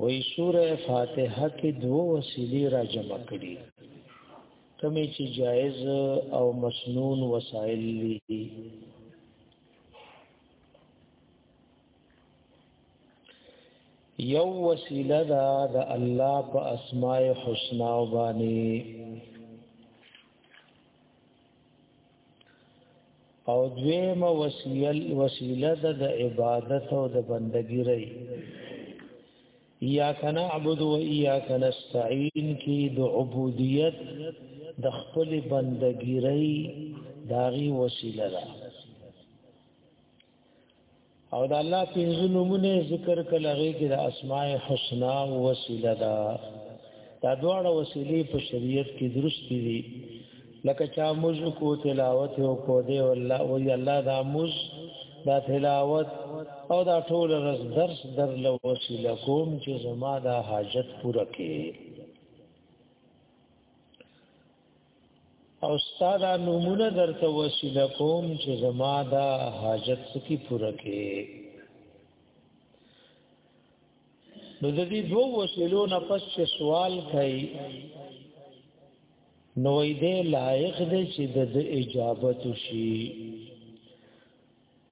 وی سوره فاتحه کې دوه وسیلې را جمع کړي کمی چې جائز او مسنون وسائل دي یو وسیله دا د الله په اسماء الحسنا باندې او دویم وسیل وسیله د د عبادت او د بندګی ری یا کنا عبد و یا کنا استعین کی د عبودیت د خپل بندګی ری داغي وسیله ده او د الله پنځه نمونه ذکر کړل هغه کې د اسماء الحسنا وسیله ده دا دواړه وسیلې په شریعت کې درست دي لکه چا موز کو تلاوت او کو دی والله وی الله دا موز دا تلاوت او دا ټول رس درس در له وسیله کوم چې زما دا حاجت پوره کړي او استاد نمونه درته وسیله کوم چې زما دا حاجت سکی پوره کې نو د دې دوه وسیلو نه پس چې سوال کوي نو دې لایق دې چې د اجابت شي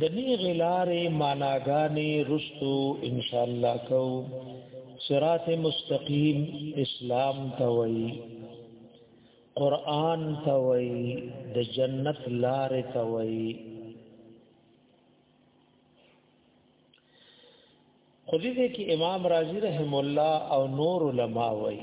د دې غلارې معناګانې رستو ان شاء الله کو صراط مستقیم اسلام توي قران توي د جنت لارې توي خو دې کې امام رازي رحم الله او نور علما وایي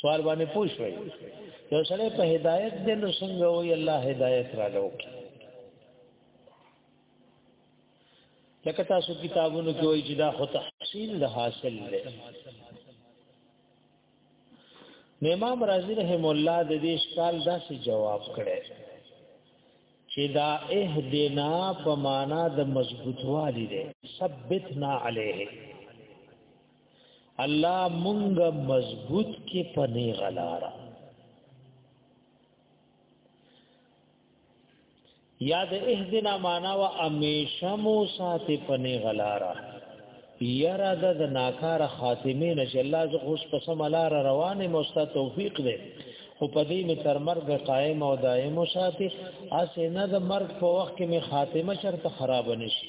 سوال باندې پوښوي یو سره په هدایت دې نو څنګه وي الله هدایت را لو لکه تاسو کتابونو کې وایي چې دا خو تحصیل د حاصل دی امام رازی رحم الله د دې اشکال داسې جواب کړي چې دا اهدنا په معنا د مضبوطوالي دی ثبتنا عليه الله مونږه مضبوط کې پنی غلارا یاد اهدنا معنا وا امیشه مو ساتي پنی غلارا یرا د ناکار خاتمه نش الله ز خوش قسم لار روانه مستا توفیق دې خو پدې می تر مرګ قائم او دائم ساتي اسه نه د مرګ په وخت کې می خاتمه شرط خراب نشي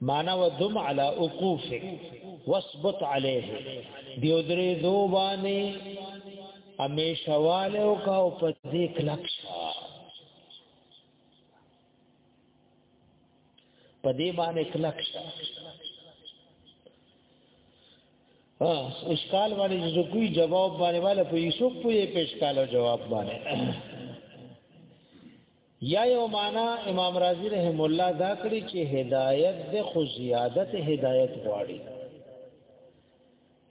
معنا ودم على اوقوفك واثبت عليه دیو درې دو باندې همیشواله او کا او په دې کلک په دې باندې کلک ها اشکال باندې چې کوئی جواب باندې والا په یوسف په یې پیش کالو جواب باندې یا یو معنا امام رازی رحم الله دا کړی چې هدایت د خو زیادت هدایت غواړي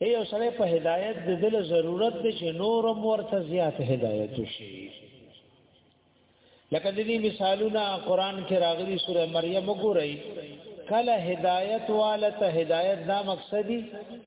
یو سره په هدایت د دل ضرورت دی چې نور ورته زیات هدایت شي لکه دې مثالونه قران کې راغلي سوره مریم وګورئ کله هدایت والته هدایت دا مقصدی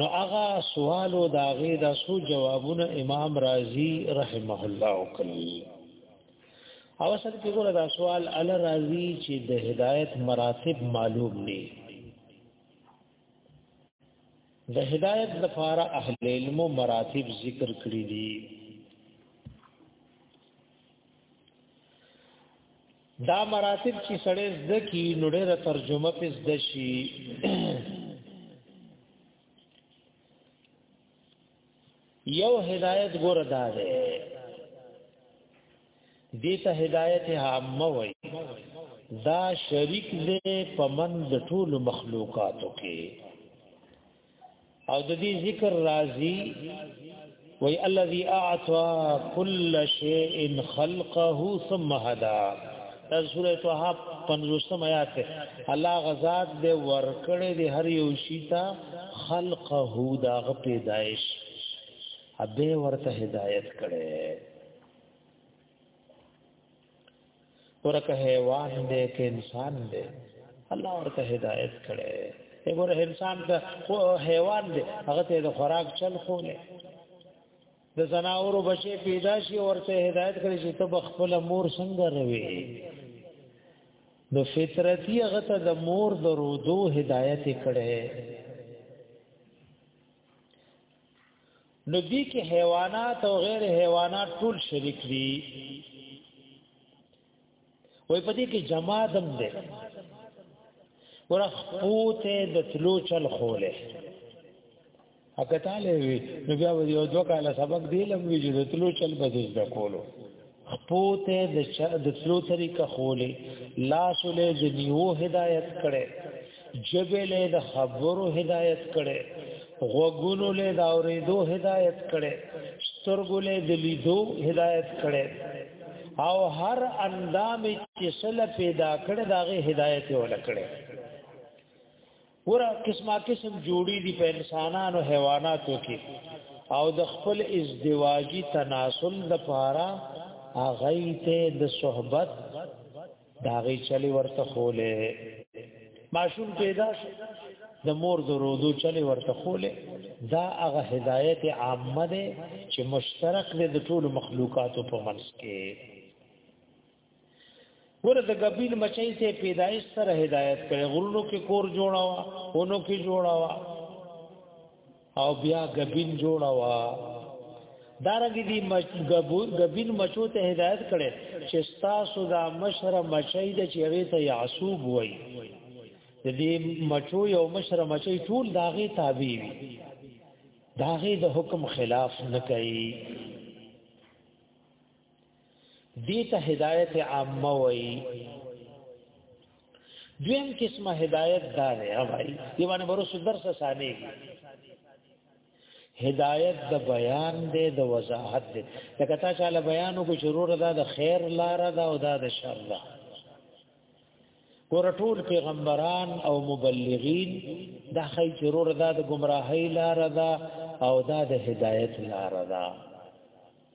نو هغه سوال او دا غي دا سو جوابونه امام رازي رحمه الله وکړي او سره کې ګوره دا سوال ال رازي چې د هدايت مراتب معلوم دي د هدايت لپاره اهل علم مراتب ذکر کړی دي دا مراتب چې سړی زده کی نو ډېره ترجمه پس دشي یو هدایت ګور دا ده دیتا هدایت عامه وای دا شریک دې پمند ټول مخلوقاتو کې او د دې ذکر راضی وی الذي اعطى كل شيء خلقه ثم هدى دا سوره طه 50 آیات ده الله غزاد دې ورکړې دې هر یو شی ته خلقه دا غ پیدائش ابه ورته هدایت کړي ورکه حیوان دې کې انسان دې الله ورته هدایت کړي وګوره انسان ته خو حیوان دې هغه ته د خوراک چل خو نه د زناورو بچي پیدا شي ورته هدایت کړي چې ته خپل مور څنګه روي نو فطرتي هغه ته د مور د رودو هدایت کړي نو دې کې حیوانات او غیر حیوانات ټول شریک دي وای په دې کې جمادم ده ورخ پوته د تلو چل خوله اګه تعالی وی نو بیا یو دوه کاله سبق دی لم وی چې د تلو چل بدل د کولو خپوته د چا د تلو طریقه خولې لاس له د نیو هدایت کړي جبه له د خبرو هدایت کړي غوګونو له د اورېدو هدایت کړي سترګو له د لیدو هدایت کړي او هر اندام چې سله پیدا کړي داغه هدایت ولکړي ګوره قسمه قسم جوړی دي په انسانانو حیواناتو کې او د خپل ازدواجی تناسل د پاره هغه ته د صحبت داغي چلی ورته خوله ماشوم پیدا شو د مور درودو چلی ورته خوله دا هغه هدایت عامه ده چې مشترک ده د ټول مخلوقاتو په منځ کې ګور د غبیل مچای سه پیدایش سره هدایت کړي غرونو کې کور جوړاوا اونو کې جوړاوا او بیا غبین جوړاوا دارنګ دی غبین مچو ته هدایت کړي چې تاسو دا مشره مچای د چیرې ته یعصوب وای د دې مچو یو مشره مچای ټول داغه تابع وي داغه د حکم خلاف نه کوي دي ته هدایت عامه وای دویم قسمه هدایت دا دی اوای دی باندې ورسو درس سانه هدایت د بیان دی د وضاحت دی لکه تا چاله بیانو کو شروع ده د خیر لار ده او دا د شر ده ګور ټول پیغمبران او مبلغین دا خی ضرور دا د گمراهی لار دا او دا د هدایت لار دا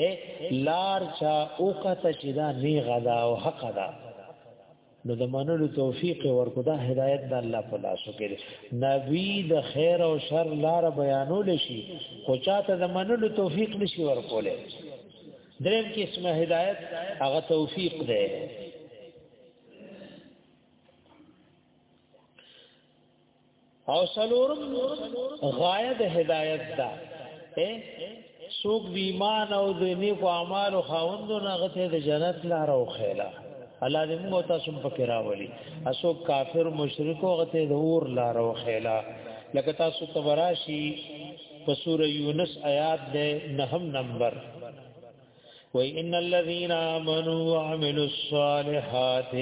اے لار چا او کته چې دا نه غدا او حق دا نو د منلو توفیق ورکو دا هدایت د الله په لاس کې نبی د خیر او شر لار بیانول شي خو چاته د منلو توفیق نشي ورکوله دریم قسمه هدایت هغه توفیق ده او سلورم غایه د هدایت دا اے سوق دی ایمان او د نیکو اعمالو خاوندو نه غته د جنت لار او خیلا الله دې موږ تاسو په کې راولي اسو کافر مشرک او غته د اور لار او خیلا لکه تاسو تبراشی په سوره یونس آیات ده نهم نمبر وَإِنَّ الَّذِينَ آمَنُوا وَعَمِلُوا الصَّالِحَاتِ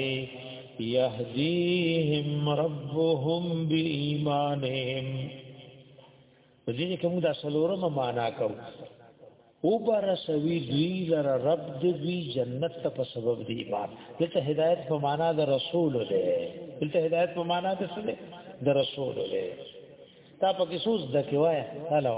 يَهْدِيهِمْ رَبُّهُمْ بِإِيمَانِهِمْ دې کوم دا سلورم معنا کو او بار سوي دوی لر رب دوی جنت ته په سبب دی ایمان دته هدایت په معنا د رسول دی دته هدایت په معنا د څه دی د رسول دی تا په کې سوز د کیوای هلو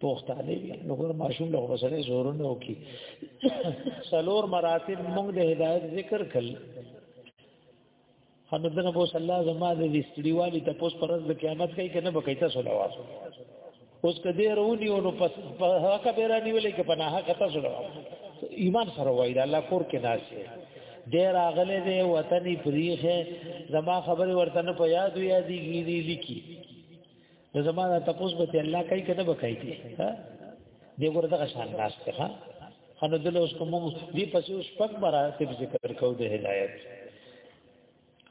پښتانه وي نو ګور ماشوم له وسره زور نه وکي سلور مراتب موږ د هدایت ذکر کړل حضرت نبی صلی الله علیه وسلم د استړیوالي ته پوس پرز د قیامت کوي کنه به کیته صلوات اوس کدی رونی او نو پس هغه به رانی ولې کې پناه هغه ته صلوات ایمان سره وای دا الله کور کې ناشې ډیر اغله دې وطني پریخه زما خبره ورته نه په یاد وی یادېږي لیکي نو زما دا تپوس به ته الله کوي کنه به کوي ها دې ګور دغه شان ناس ته ها خنو دل اوس کوم دې پسې اوس پک برا ته ذکر کو د هدایت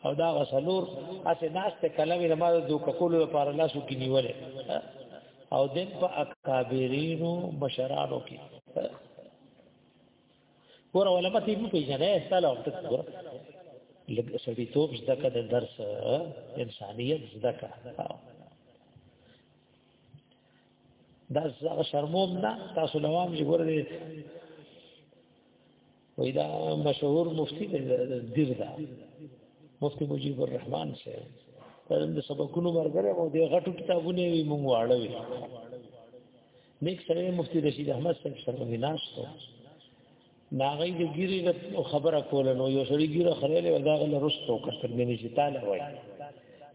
او دا غسلور اسه ناس ته کلم د ما د کول لپاره لاسو کې نیولې او دین په اکابرینو بشرانو کې ګور علماء ته یې پیژنې ساله وخت ګور لګ سړی توپ زده کړه د درس انسانيت زده کړه دا زغه شرموم نه تاسو لوام چې ګور دې وای دا مشهور مفتی دیر دا مفتی مجیب الرحمن سے د سبقونو مرګره مو د غټو کتابونه وی مونږ واړوي نیک سره مفتی رشید احمد صاحب سره ویناستو ناغې د ګیری د خبره کول نو یو سړي ګیره خړلې وداغه لرستو کتر مې نشي تعالی وای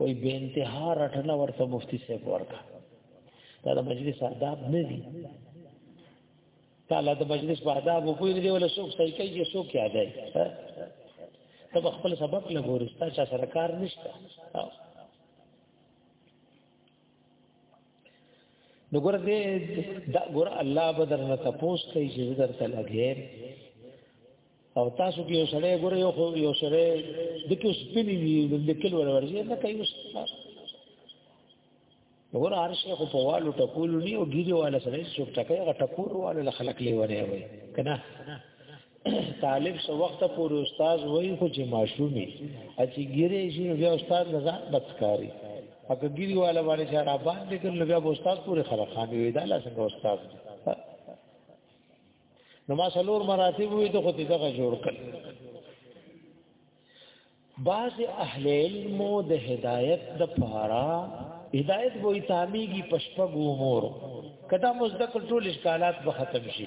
وای به انتها رټنه ورته مفتی صاحب ورکا دا د مجلس آداب نه دي تعالی د مجلس په آداب په دې دی ولا څوک صحیح کوي څوک یاد دی ته خپل سبق لګورستا چې سرکار نشته نو ګور دې دا ګور الله بدر نه تپوس کوي چې در ته لګې او تاسو کې یو سړی ګور یو خو یو سړی د کې سپینې وي د کل ور ورځي نه کوي اوس ګور هر شي خو په والو ټکول نه او ګیره والا سړی چې ټکای غټکور والا خلک لیونه وي کنه طالب سو وخت پور استاد وای خو چې ماشومی اچي ګیره شي بیا استاد نه ځان بچکاری اګه ګیری والا باندې چې را باندې کړل بیا استاد پورې خلک خان وی دا لا څنګه استاد نو ما سلور مراتب وی ته خو دې دغه جوړ کړ بعض اهل علم د هدایت د پاره هدایت وې تعمیږي پشپګو مور کدا مزدکل ټول اشکالات به ختم شي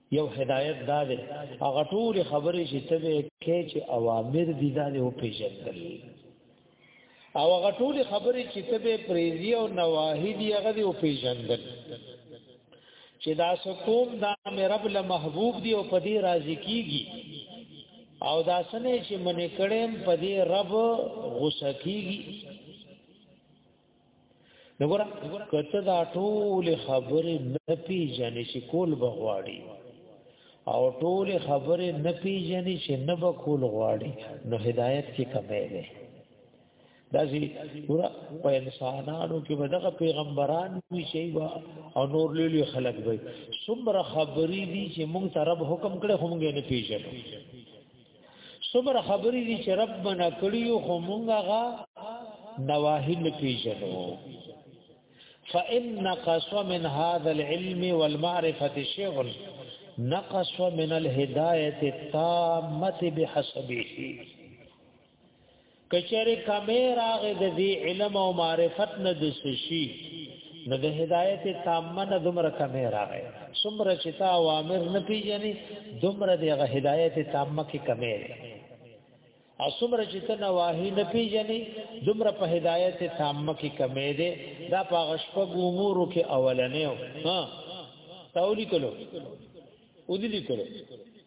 یو هدایت دا دی هغه ټول خبرې چې ته به کې چې اوامر دي دا له پیژندل او هغه ټول خبرې چې ته به پریزي او نواهی دي هغه دی پیژندل چې دا سکوم دا مې رب له محبوب دی او پدی راضی کیږي او دا سنې چې منې کړم پدی رب غوسه کیږي نګور کته دا ټول خبره نه پیژنې چې کول بغواړي او ټول خبره نه پیژنې چې نه بکول غواړي نو هدایت کې کمې ده داسې پورا په انسانانو کې بدغه پیغمبران وی شي وا او نور لیلی خلق وي څومره خبرې دي چې مونږ ته رب حکم کړي هم نه پیژنو صبر خبرې دي چې رب منا کړیو خو مونږه غا نواهی نه پیژنو فإن نقص من هذا العلم والمعرفة شيء نقص من الهداية التامة بحسبه کچره کمه راغې د دې علم او معرفت نه د سشي نه د هدایت تامه نه دومره کمه راغې څومره چې تا اوامر نه پیژنې دومره دغه هدایت تامه کې کمه لري او څومره چې ته نواهی نه پیژنې دومره په هدایت تامه کې کمه ده دا په غشپ امور کې اولنې ها تاولی کلو ودی لیکلو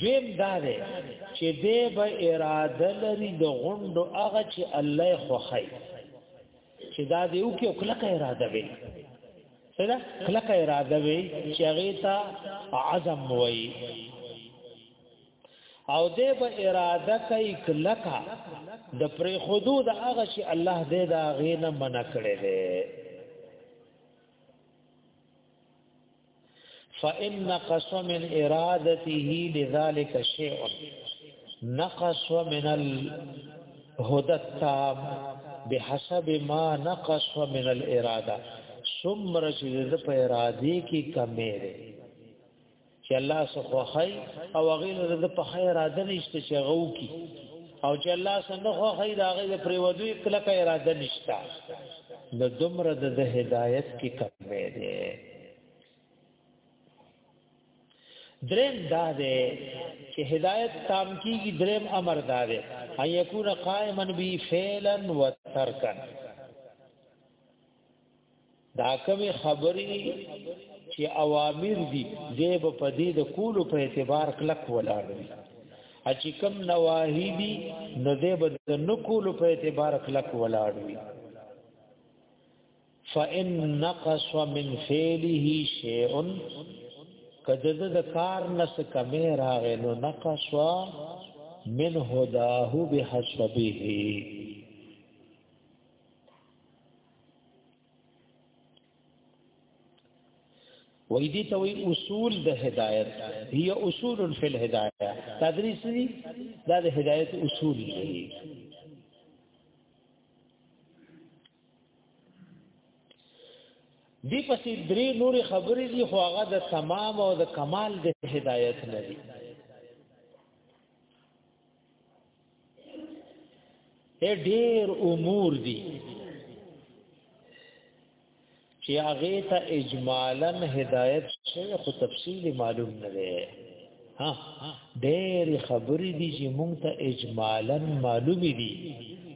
دیم دا دی چې دې به اراده لري د غوندو هغه چې الله خوخی چې دا دې او کې کلک اراده وي سره کلک اراده وي چې هغه ته عزم وي او دې به اراده کوي کلک د پرې حدود هغه چې الله دې دا غینه منع کړي دي فإن قص من إرادته لذلك شيء نقص من الهدى التام بحسب ما نقص من الإرادة ثم رشد په ارادي کې کمې ده چې الله سخوخي او غیر د په خیر اراده نشته چې غو کی او چې الله سنه خو خی دا غي پر ودو کله کا اراده نشتا د دمر د هدایت کې کمې ده درم دا ده چې هدایت تام کیږي درم امر دا ده ان یکون قائما بی فعلا و ترکا دا کوم خبري چې اوامر دي زیب پدې د کولو په اعتبار کلک ولاړ وي چې کوم نواهی دي نو زیب د نکولو په اعتبار کلک ولاړ وي فإن نقص من فعله شيء کده د کار نس کمه راغې نو نقص من هداه بحسبه وې دي ته وی اصول د هدایت هي اصول فی الهدایه تدریس دي دا د هدایت اصول دي دی پسې درې نورې خبرې دي خو هغه د تمام او د کمال د هدایت نه دي ډېر امور دي چې هغه ته اجمالاً هدایت شوی خو تفصیل معلوم نه دی ها ډېر خبرې دي چې مونږ ته اجمالا معلومې دي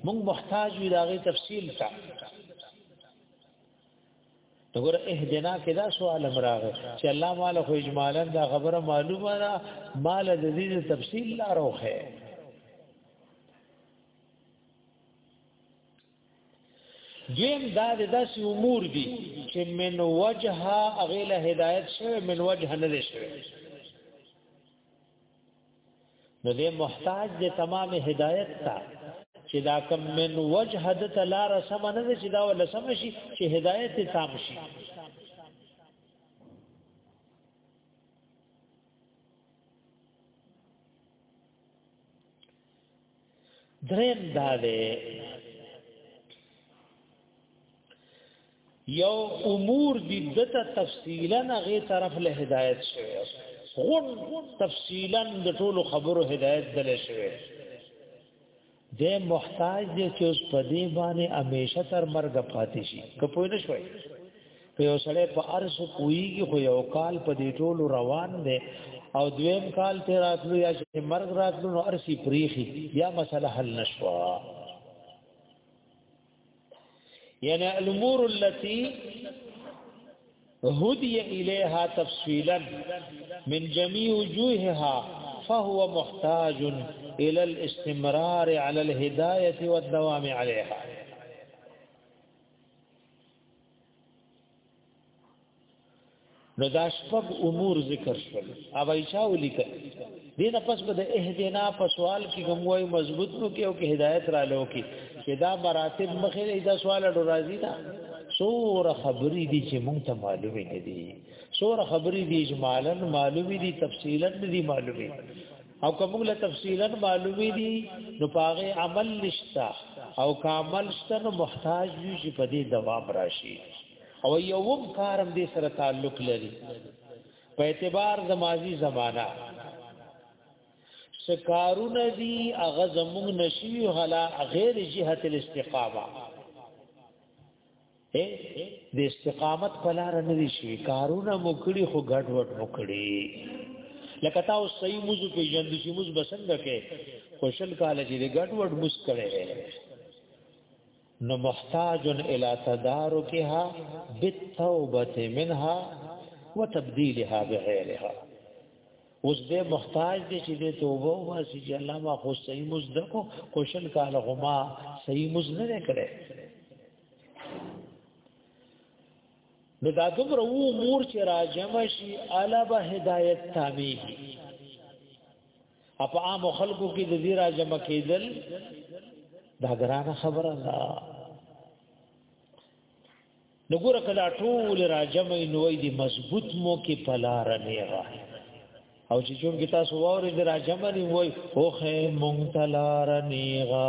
مونږ محتاج یو داغه تفصیل ته دغه اهدنا کې دا سوال امراغه چې الله مال خو اجمالا دا خبره معلومه ده مال د دې تفصیل لا روخه دویم دا د داسې امور دي چې من وجهه هغه له هدایت شوی من وجهه نه دی شوی نو دې محتاج دې تمام هدایت ته چې دا کم من وجه د تلار سم نه چې دا ول سم شي چې هدایت تام شي دریم دا دی یو امور دی دته تفصیلا هغه طرف له هدایت شوی غون تفصیلا د ټولو خبرو هدایت دل شوی د محتاج دی چې اوس په دې باندې همیشه تر مرګ پاتې شي که پوه نه شوي که یو سړی په ارس کویږي خو یو کال په دې ټولو روان دی او دویم کال ته راتلو یا چې مرګ راتلو نو ارسی پریخي یا مسله حل نشوا یعنی الامور التي هدي اليها تفصيلا من جميع وجوهها فهو محتاج الى الاستمرار على الهدايه والدوام عليها نو دا شپږ امور ذکر شول او ایشا ولیکل دینه پس به د اهدینا په سوال کې کوم وای مضبوط نو کې او کې هدایت را لو کې چې دا مراتب مخې دا سوال ډو راضی دا سور خبرې دي چې مونږ ته معلومې نه دي سور خبرې دي اجمالاً معلومې دي تفصیلاً نه دي معلومې او کوم له تفصیلا معلومی دي نو پاغه عمل نشتا او کامل شته نو محتاج یو چې په دې دوام راشي او یوم کارم دې سره تعلق لري په اعتبار د ماضی زمانہ سکارونه دي اغه زمون نشي هلا غیر جهت الاستقامه اے د استقامت په لار نه دي شي کارونه مکړي خو ګډ وډ مکړي لکه تا او صحیح موضوع په ژوند کې موږ بسنګ کې خوشل کال چې ګډ وډ مس کړي نو محتاج الى تدارکها بالتوبه منها وتبديلها بغيرها اوس دې محتاج دي چې دې توبه واسي چې الله ما خو صحیح مزد کو کوشل کال غما صحیح مزد نه کړي نو دا دومره وو مور چې راجم شي الا به هدایت تابعي اپ عام خلکو کې د دې راجم کېدل دا ګرانه خبره ده نو ګور کله ټول راجم نوې دي مضبوط مو کې پلار نه را او چې چون کې تاسو واره دې راجم نه وای اوخه مونږ تلار نه غا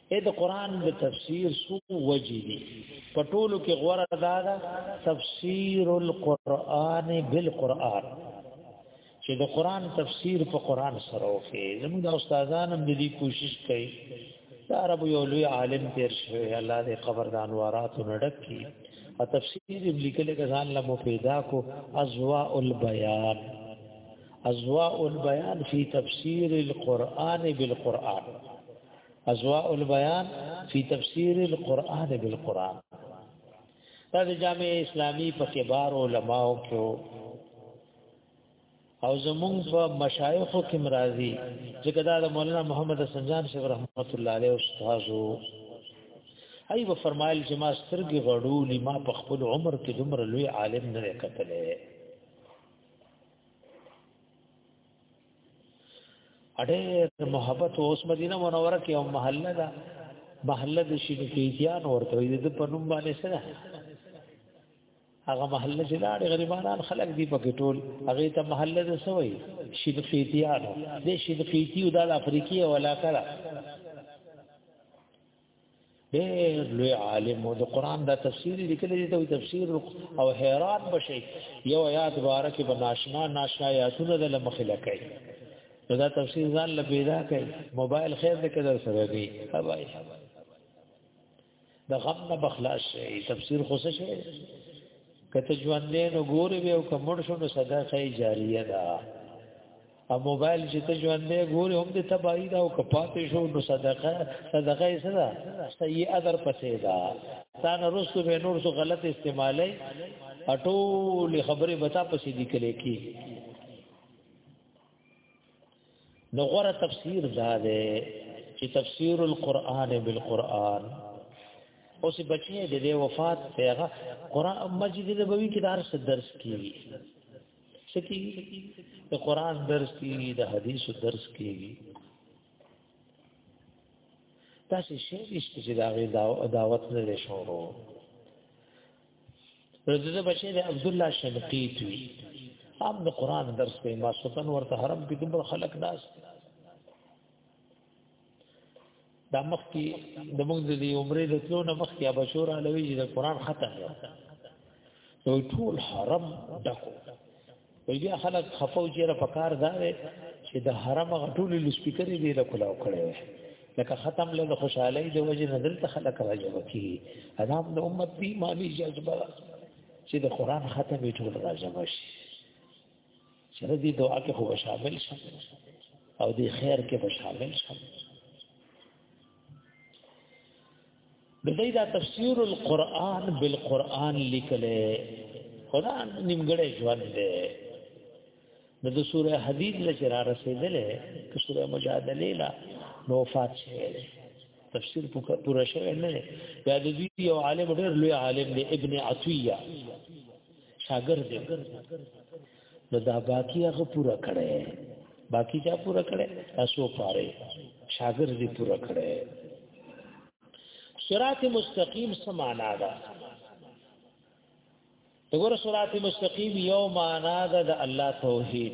اې د قران د تفسیر سو وجې دي په ټولو کې غوړه دا ده تفسیر القرآن بالقرآن چې د قران تفسیر په قران سره وکړي زموږ د استادان هم دې کوشش کوي دا عربو یو لوی عالم تیر شوی الله دې قبر د انوارات نډک کی او تفسیر لیکل کسان له مفیدا کو ازواء البیان ازواء البیان فی تفسیر القرآن بالقرآن ازواء البيان في تفسير القرآن بالقرآن دا د جامع اسلامی په کبار علماو کې او زمونږ په مشایخو کې مرাজি چې کدا د مولانا محمد سنجان شیخ رحمت الله علیه استادو ای و فرمایل چې ما سترګې غړو لما په خپل عمر کې دومره لوی عالم نه کتلې اډه محبت اوس مدینه منوره کې او محله دا محله د شي کې اتیان ورته وي د په نوم باندې سره هغه محله چې لاړې غریبانان خلک دی په ټول هغه ته محله د سوي شي د اتیان د شي د اتیو د افریقي ولا کړه ډېر لوی عالم او د قران دا تفسیر لیکل دي ته تفسیر او حیران بشي یو آیات بارکه به ناشنا ناشنا آیاتونه د لمخې لکې نو دا تفسیر ځان له پیدا کړي موبایل خیر دې کړه سره دی هواي د غم نه بخلاص شي تفسیر خو څه شي کته ژوندې نو ګوري به او کومړ شو نو صدقه جاریه ده او موبایل چې ته ژوندې ګوري هم د تباہی دا او کپاتې شو نو صدقه صدقه یې سره سیئه در پسې دا تا نه رسو به نور څه غلط استعمالي اټول خبره بتا پسې دي کله کی نو غره تفسیر دا ده چې تفسیر القرآن بالقرآن اوس بچی د وفات پیغه قرآن مسجد نبوي کې دار څه درس کیږي سکی د قران درس کیږي د حدیثو درس کیږي تاسو شی نشته چې دا غي دعوت نه لشورو رزده بچی د عبد الله شنقیت وی هم د قران درس کوي ما سلطان ورته حرم کې دومره خلک ناس دا مخ کې د موږ د عمرې د تلو نه مخ کې ابشور علوي چې د قران ختم دی نو ټول حرم ډکو وی بیا خلک خفو چې را پکار دا دی چې د حرم غټول لسپیکرې دی له کلاو کړي لکه ختم له خوشحالي د وجه نظر ته خلک راځي وکي ادم د امت دی مالی جذبه چې د قران ختم ټول راځي چې دې دعا کې خو شامل شي او دې خیر کې به شامل شي د دې دا تفسیر القرآن بالقرآن لیکلې خدا نیمګړې ژوند دی نو د سوره حدید له چر رسیدلې د سوره مجادله لا نو وفات شوه تفسیر پورا شوه نه بیا د دې یو عالم ډېر لوی عالم دی ابن عطیه شاګرد دی نو دا باقی هغه پورا کړي باقی چا پورا کړي تاسو پاره شاګرد دی پورا کړي صراط مستقیم سمانا ده دغه صراط مستقیم یو معنا ده د الله توحید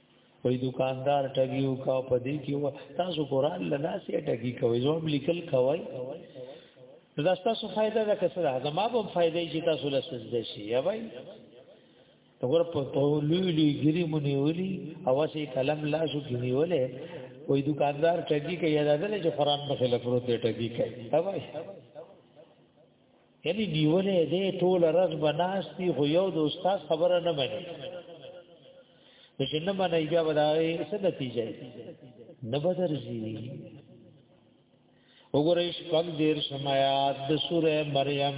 وای دکاندار ټګیو کا پدې کې و تاسو قران لدا سي ټګي کوي زو لیکل کوي دا تاسو فائدہ ده کسره دا ما به فائدې چې تاسو له سجده شي یا وای وګور په پولوی لوی ګری مونږ ولي اوسې قلم لا شو کې نیولې وای دکاندار ټګي کوي یاد ده چې قران په خلاف پروت ټګي کوي یا وای یعنی دیونه دې ټول رز بناستی خو یو د استاد خبره نه مني نو چې نه مني بیا وداوي څه نتیجه نه بدرځي وګورئ شپږ دیر شمایات د سوره مریم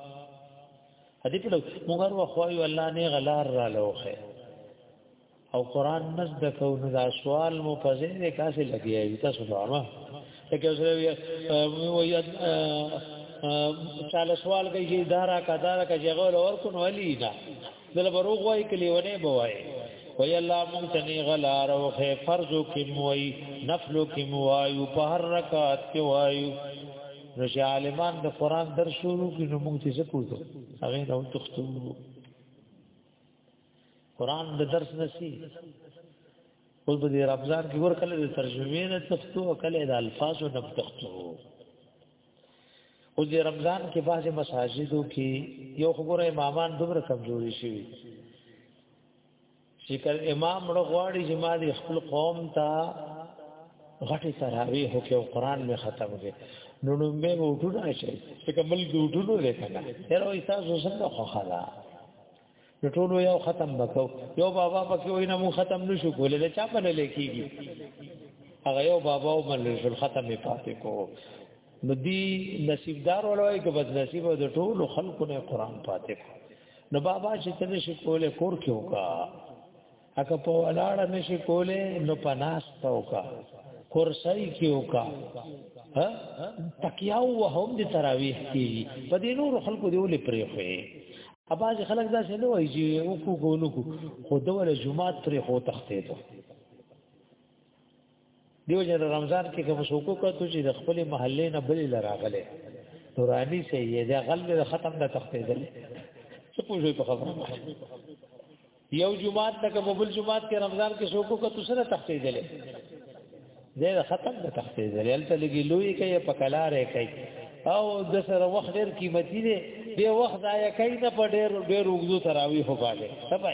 هدي په مونږ ورو خو یو الله نه غلار را لوخه او قران نزد کو نو دا سوال مو په ذهن کې کاسه لګي ایو تاسو نو لکه اوس وی چاله سوال کوي چې دارا کا دارا کا جګول اور کو نو علی دا دل بروغ وای کلی ونه بوای وی الله مونږ ته نه غلار او خې فرض کوم وای نفل کوم وای په هر رکعت کې وای نو چې عالمان د قران در شروع کړي نو موږ څه کوو هغه راو تختو قران د درس نسی اوس به د رمضان کې ور کله د ترجمه نه تختو او کله د الفاظو نه تختو اوس د رمضان کې بعض مساجدو کې یو خبره امامان دومره کمزوري شي چې کله امام مړ غواړي چې ما دې خپل قوم ته غټي تراویح کې او قران می ختم کې نو نو مې وټونه شي چې کمل کې وټونه دې کنه هر وې تاسو څنګه خو خلا نو ټول یو ختم وکاو یو بابا پکې وینا مو ختم نشو کولای دا چا باندې لیکيږي هغه یو بابا او منل ختم یې پاتې کو نو دی نصیبدار ولوي که بد نصیب د ټولو خلکو نه قران فاتح نو بابا چې تل شي کوله کور کې وکا اګه په ولاړه نشي کوله نو پناست وکا کورسای کې وکا ها تکیاو وهم دي تراویح کې په دې نور خلکو دی ولې پرې خو اباز خلک دا څه نه وایي چې وکړو کو نو خو دوله جمعه ترې خو تختې ته دیو جن رمضان کې کوم سوکو کتو چې د خپل محلې نه بلې لراغله نورانی سي یې دا غل ختم نه تختې دل څه پوښي په خبره یو جمعات تک مبل جمعات کې رمضان کې سوکو کتو سره تختې دل زه ختم نه تختې دل البته لګي لوی کوي په کلارې کوي او د سره وخت ډیر قیمتي دی دی وخت ضایع کوي نه په ډیر ډیر وګړو تراوی هو باندې سبا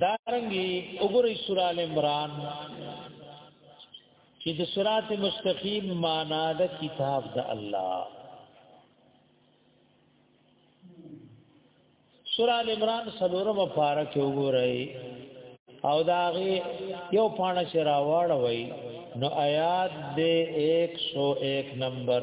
دارنګي وګورئ سورہ ال عمران چې د صراط مستقیم معنا د کتاب د الله سورہ ال عمران سلورم پارا کې وګورئ او داغه یو پاڼه چې راوړوي نو آیات دې 101 نمبر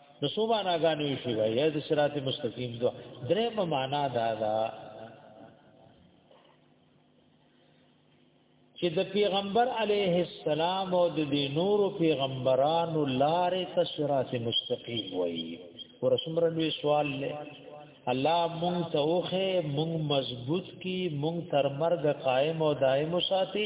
نو سو معنا غانو شي وای یا د صراط مستقیم دو درې په معنا دا دا چې د پیغمبر علیه السلام او د نور پیغمبرانو لارې ته صراط مستقیم وای ورسمره لوی سوال لې الله مونږ ته اوخه مونږ مضبوط کی مونږ تر مرګ قائم او دائم ساتي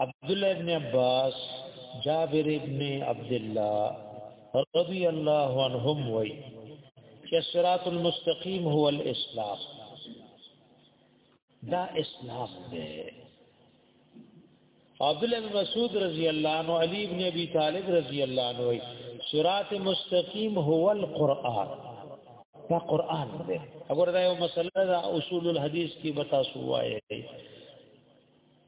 عبد الله ابن عباس جابر ابن عبد الله رضی الله عنهم وی چې صراط المستقیم هو الاسلام دا اسلام دی عبد الله بن مسعود رضی الله عنه علی ابن ابي طالب رضی الله عنه وی صراط مستقیم هو القرآن دا قرآن دی اگر دا یو مسله دا اصول الحدیث کی بتا سو وایي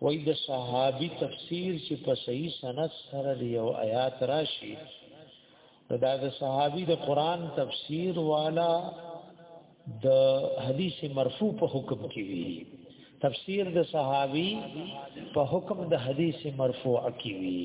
وای د صحابي تفسیر چې په صحیح سند سره دی او آیات راشي دا د صحابي د قران تفسیر والا د حدیث مرفوع په حکم کې وی تفسیر د صحابي په حکم د حدیث مرفوع کې وی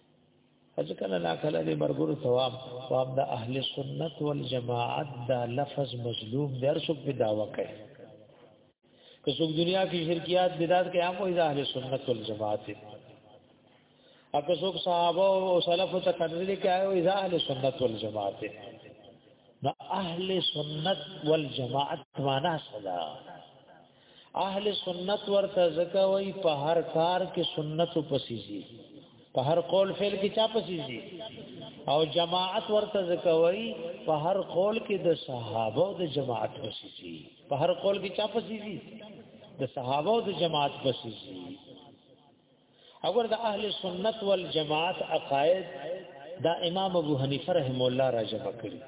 ځکه نه کله دې مرګور ثواب ثواب د اهل سنت والجماعت دا لفظ مظلوم در څوک په داوا کوي که څوک دنیا کې شرکیات بدعت کوي هغه د اهل سنت والجماعت دي اګه څوک صحابه او سلف ته قدر دي کوي او د اهل سنت والجماعت دي د اهل سنت والجماعت معنا څه ده اهل سنت ورته زکه وای په هر کار کې سنت پسیږي په هر قول فعل کې چا پسیږي او جماعت ورته زکه وای په هر قول کې د صحابه او د جماعت پسیږي په هر قول کې چا پسیږي د صحابه او د جماعت پسیږي اگر د اهل سنت والجماعت عقاید دا امام ابو حنیفه رحم الله را جمع کړی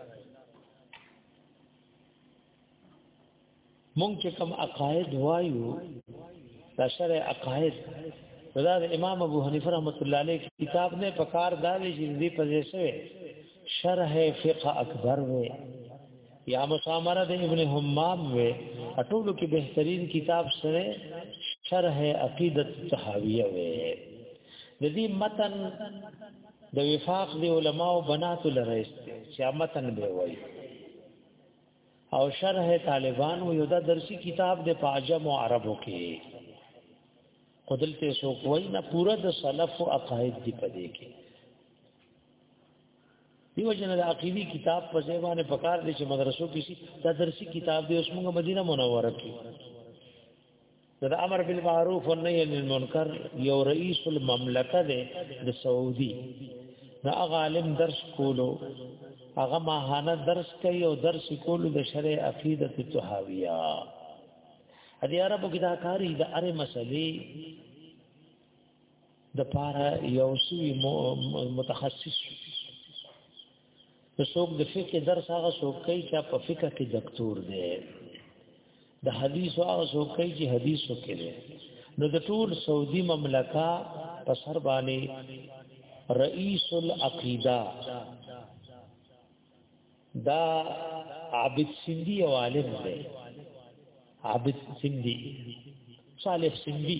مونږ چې کوم عقاید وایو دا شرع عقاید دا د امام ابو حنیفه رحمۃ اللہ علیہ کتاب نه پکار دا وی چې دې په ځای شوی شرح فقه اکبر وی یا مسامره د ابن حمام وی اټولو کې بهترین کتاب سره شرح عقیدت تحاویه وی د دې متن د وفاق دی علماو بنات لره است چې متن به وایي او شرح طالبان و یو دا درسی کتاب د پاجم او عربو کې خدل ته سو کوی نه پورا د سلف او عقاید دی پدې کې دیو جن د عقیدی کتاب په ځای باندې پکار دي چې مدرسو کې دا درسی کتاب دی اوس موږ مدینه منوره کې د امر بالمعروف او نهی عن المنکر یو رئیس المملکه ده د سعودي دا عالم درس کولو هغه ماهانه درس کوي او درس کولو د شرع عقیده تطهاویہ ادي عربو کې دا کاری د اره مسلې د پاره یو سوی متخصص نو څوک د فقه درس هغه څوک کوي چې په فقه کې دکتور دی د حدیث هغه څوک کوي چې حدیثو کې دی نو د ټول سعودي مملکه په سر باندې رئیس العقیده دا عابد سندی او عالم دی عابد سندي صالح سندي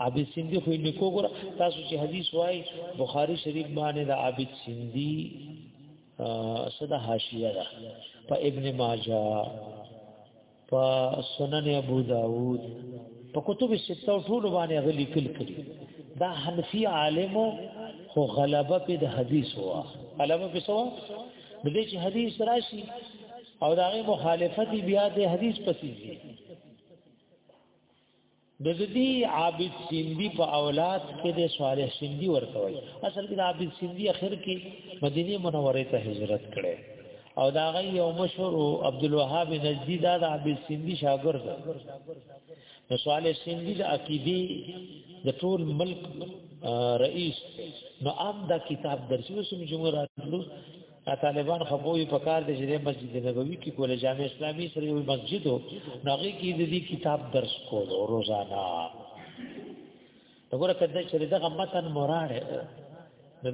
عابد سندي خو نه کو ګره تاسو چې حدیث وای بخاری شریف باندې دا عابد سندي صدا حاشیه ده په ابن ماجه په سنن ابو داود په کتب سته ټول باندې غلي کل کړي دا حنفي عالم خو غلبه په حدیث هوا غلبه په سوا د دې چې حدیث راشي او دا غي مخالفت بیا د حدیث پسې دي د دې عابد سیندی په اولاد کې د صالح سیندی ورته وي اصل کې د عابد سیندی اخر کې مدینه منوره ته هجرت کړي او دا غي یو مشهور عبد الوهاب نجدی دا د عبد سیندی شاګرد نو صالح سیندی د عقیدی د ټول ملک رئیس نو عام دا کتاب درسي وسم جمهور راتلو دا طالبان خپوی په کار دي چې مسجد نبوي کې کوله جامع اسلامي سره یو مسجد او هغه کې د دې کتاب درس کول روزانه وګوره کله چې دغه متن مراد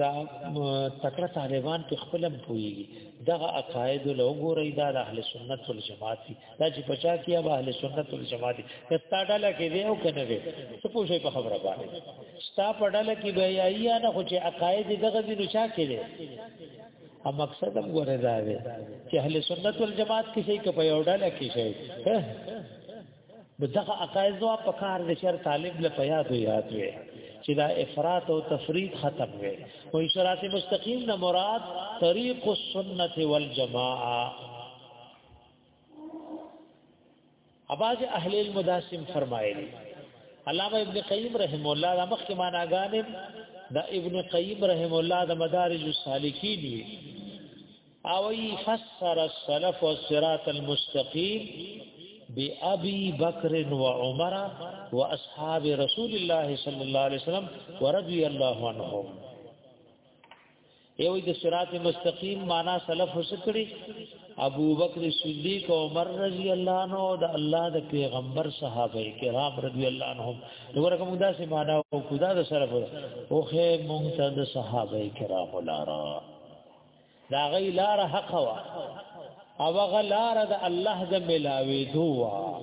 دا تکړه طالبان په خپل پوي دغه عقاید له وګورئ دا د اهل سنت والجماعت دا چې پچا کیا به اهل سنت والجماعت کتا ډاله کې دی او کنه دی څه پوښي په خبره باندې ستا په ډاله کې به یا نه خو چې عقاید دغه دي نشا کې دی ا مقصد هم ګوره دا دی چې اهل سنت والجماعت کې شي کې په یو ډاله کې شي دغه عقاید زو په کار د شر طالب له پیاد یاد وي چې دا افراط او تفرید ختم وي او اشارات مستقیم نه مراد طریق السنت والجماعه اباز اهل المداسم فرمایلی علامه ابن قیم رحم الله د مخکې معناګانې د ابن قیم رحم الله د مدارج السالکین وی او ای فسر السلف والصراط المستقیم بأبي بكر وعمر وأصحاب رسول الله صلى الله عليه وسلم ورضي الله عنهم یو د صراط مستقیم معنا سلف وسکړي ابو بکر صدیق او عمر رضی الله عنه او د الله د پیغمبر صحابه کرام رضی الله عنهم دغه موږ داسې معنا او خدا د سلف او خه موږ ته د صحابه کرام لارا دا غی لار حق وا او غ لار د الله د ملاوي دوا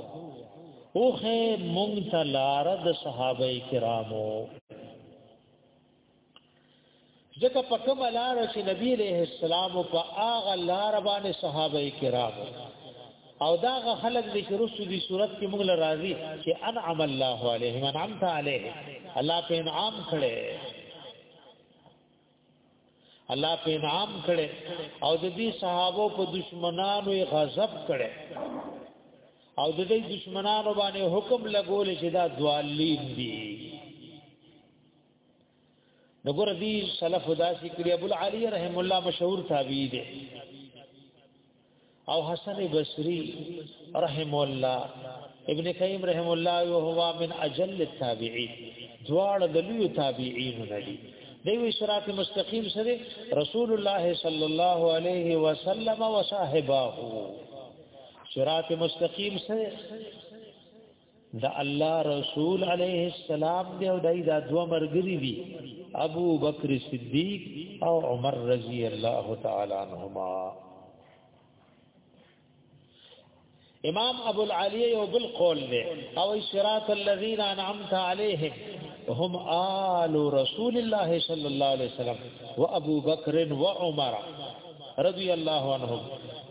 او خه موږ ته لار د صحابه کرامو ځکه په کوم لار چې نبی عليه السلام په هغه لار باندې صحابه کرام او دا خلک د شروع دي صورت کې موږ راضي چې انعم الله عليهم انعم تعالی الله په انعام کړي الله په انعام کړي او د دې صحابه په دشمنانو یې غضب کړي او د دې دشمنانو باندې حکم لګول چې دا دوالین دي نګور دی سلف داسی کړي ابو العالی رحم الله مشهور تابعی دی او حسن بصری رحم الله ابن قیم رحم الله او هو من اجل التابعین دواړ دلیو تابعین ندی دیوی صراط مستقیم سره رسول الله صلی الله علیه وسلم و صاحباه صراط مستقیم سره د الله رسول علیه السلام دی او دای دا دوه مرګری دي ابو بکر صدیق او عمر رضی الله تعالی عنهما امام ابو العالی یو بل قول دی او صراط الذین انعمت علیهم هم آل رسول الله صلی الله علیه وسلم وابو بکر وعمر رضی الله عنهم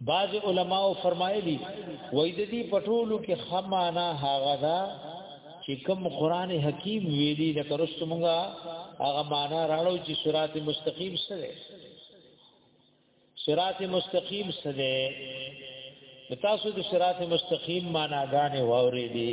بعض علما فرمایلی وای د دې پټولو کې خمانه هغه دا چې کوم قران حکیم ویلي لکه رسو مونږه هغه معنا راړو چې صراط مستقیم سره صراط مستقیم سره تاسو د صراط مستقیم معنا غانې واورې دي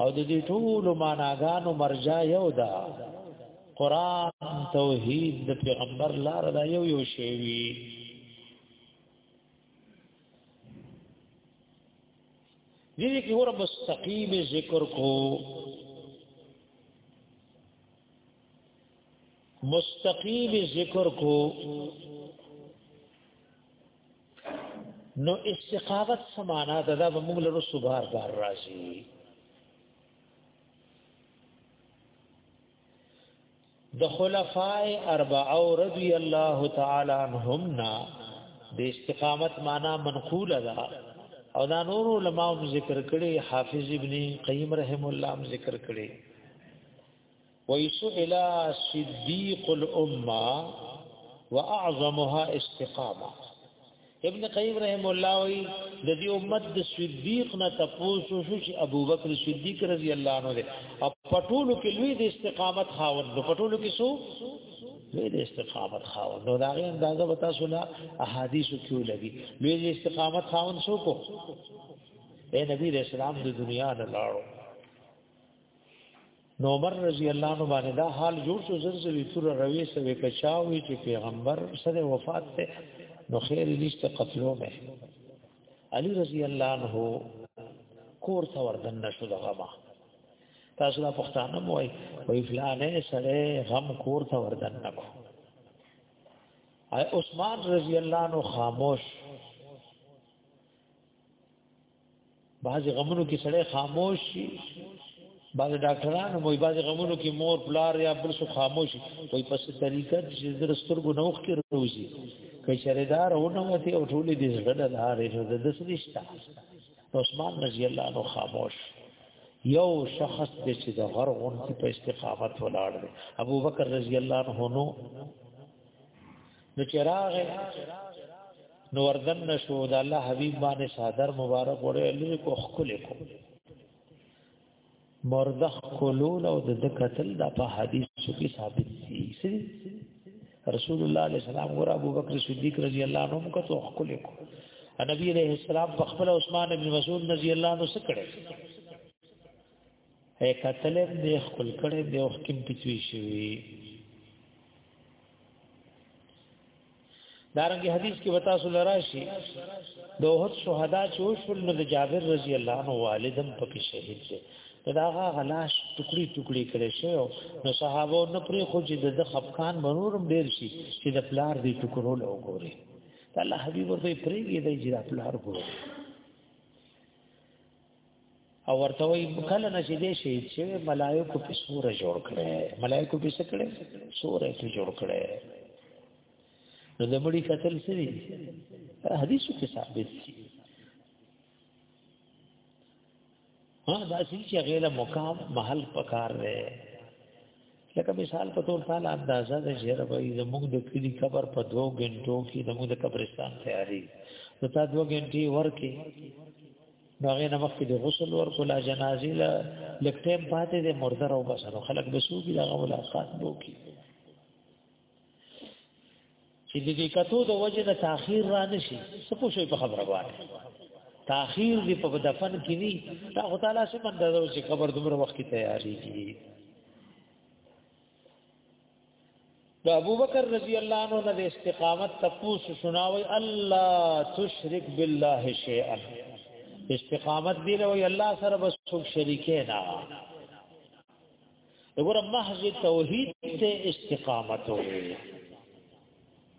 او د دې ټول معناګانو مرجع یو ده قران توحید د پیغمبر لار دا یو یو شی وی دې کې ور مستقیم ذکر کو مستقیم ذکر کو نو استقامت سمانا دا دا موږ له رسو بار بار راځي د خلفاء اربعه رضی الله تعالی عنهم نا د استقامت معنا منقول ده او دا نور علماء ذکر کړي حافظ ابن قیم رحم الله ذکر کړي ويسئل صديق الامه واعظمها استقامه ابن قیم رحم الله وی د دې امت د صدیق نه تاسو شو چې ابوبکر صدیق رضی الله عنه دی او پټولو کې لوی د استقامت خاوند نو پټولو کې سو لوی د استقامت خاوند نو دا غي اندازه وتا سنا احادیث کیو لګي لوی د استقامت خاوند سو کو اے نبی رسول الله د دنیا نه لاړو نو عمر رضی الله عنه باندې دا حال جوړ شو زلزلې تور روي سوي کچاوي چې پیغمبر سره وفات ته نو خیر نشته قتلو مې علي رضی الله عنه کور ته وردن نشو دغه ما تاسو لا پښتانه موي وی فلانه سره غم کور ته وردن نکو عثمان رضی الله عنه خاموش بعضی غمونو کې سړی خاموش شي بعضی ډاکټرانو وایي بعضی غمونو کې مور پلار یا بل څه خاموش شي وایي په څه طریقه چې در سترګو نوخ کې روزي که شریدار ونه وتی او ټولې دې زړه لارې نو د دس رښتا عثمان رضی الله عنه خاموش یو شخص دې چې د غر غون کې په استقامت ولاړ دی ابو بکر رضی الله عنه نو نو چراغ نو وردن نشو د الله حبيب باندې صادر مبارک وړي لری کو خل کو مرده خلول او د قتل د په حدیث کې ثابت دي رسول الله عليه السلام ور ابو بکر صدیق رضی الله عنه کو تو خل کو نبی علیہ السلام په خپل عثمان ابن مسعود رضی الله عنه سره کړه اے قتل دې خپل کړه دې وخت کې پچوي شوی دارنګه حدیث کې وتا صلی الله راشي دوه شهدا چې وشول نو د جابر رضی الله عنه والدم پکې شهید شي دا هغه غلاش ټوکړي ټوکړي کړي شو نو صحابه نو پرې خو چې د خفقان منورم ډیر شي چې د پلار دې ټوکرو له وګوري الله حبیب ورته پرېږي د جرا پلار وګوري او ورته وی کله نشي دې شي چې ملائکه په سوره جوړ کړي ملائکه په څه کړي سوره ته جوړ کړي نو د مړي قتل سری حدیثو کې ثابت دي ها دا چې غیر مقام محل پکار دی لکه مثال په تور تعالی اندازه د شهر په زموږ د کلی قبر په دوو غنټو کې زموږ د قبرستان تیاری نو تا دوه غنټې ورکې داغه نه مخکې د غسل ورکول جنازې له لکټه پاتې د مردر او بسره خلک بسو کې دغه ملاقات وکړي چې د دې کتو د وجه نه تاخير را نشي څه پوه شي په خبره باندې تاخير دی په دفن کې ني دا خدای له سم اندازو چې خبر دومره وخت تیاری دي د ابوبکر رضی الله عنه نه د استقامت تپوس شناوي الله تشرک بالله شیئا استقامت دی له الله سره بس څوک شریکه نه وګوره محض توحید ته استقامت وي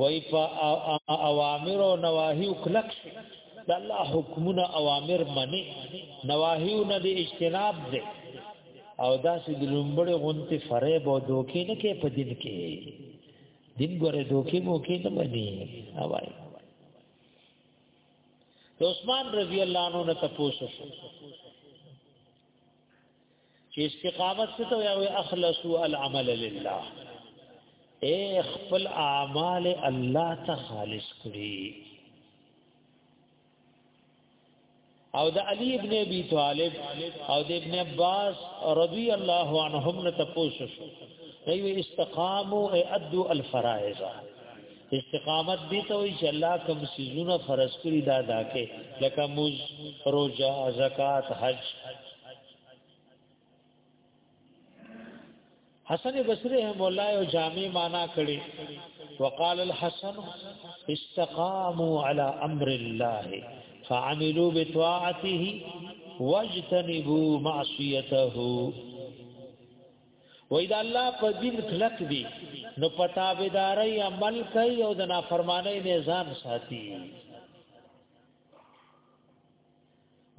وای په اوامر او نواهی کلک شي د الله حکمونه اوامر منی نواهی نه د اجتناب دي او داسې د لومبړې غونته فریب او دوکې نه کې په دین کې دین ګوره دوکې مو کې نه مني اوای عثمان رضی الله عنه نه تاسو چې استقامت څه ته وایي اخلصو العمل لله اے خپل اعمال الله ته خالص کړی او د علی ابن ابي طالب او د ابن عباس رضی الله عنهم نه تاسو شو ایو استقامو ادو الفرائض استقامت دي ته وي چې الله کوم سيزونه فرض کړی دا دا کې لکه موز روزه زکات حج حسن بصری رحم الله او جامع معنا کړي وقال الحسن استقاموا على امر الله فعملوا بطاعته واجتنبوا معصيته وای دا الله په دین کلک دی نو پتابداري عمل کوي او د نافرمانی نه ځان ساتي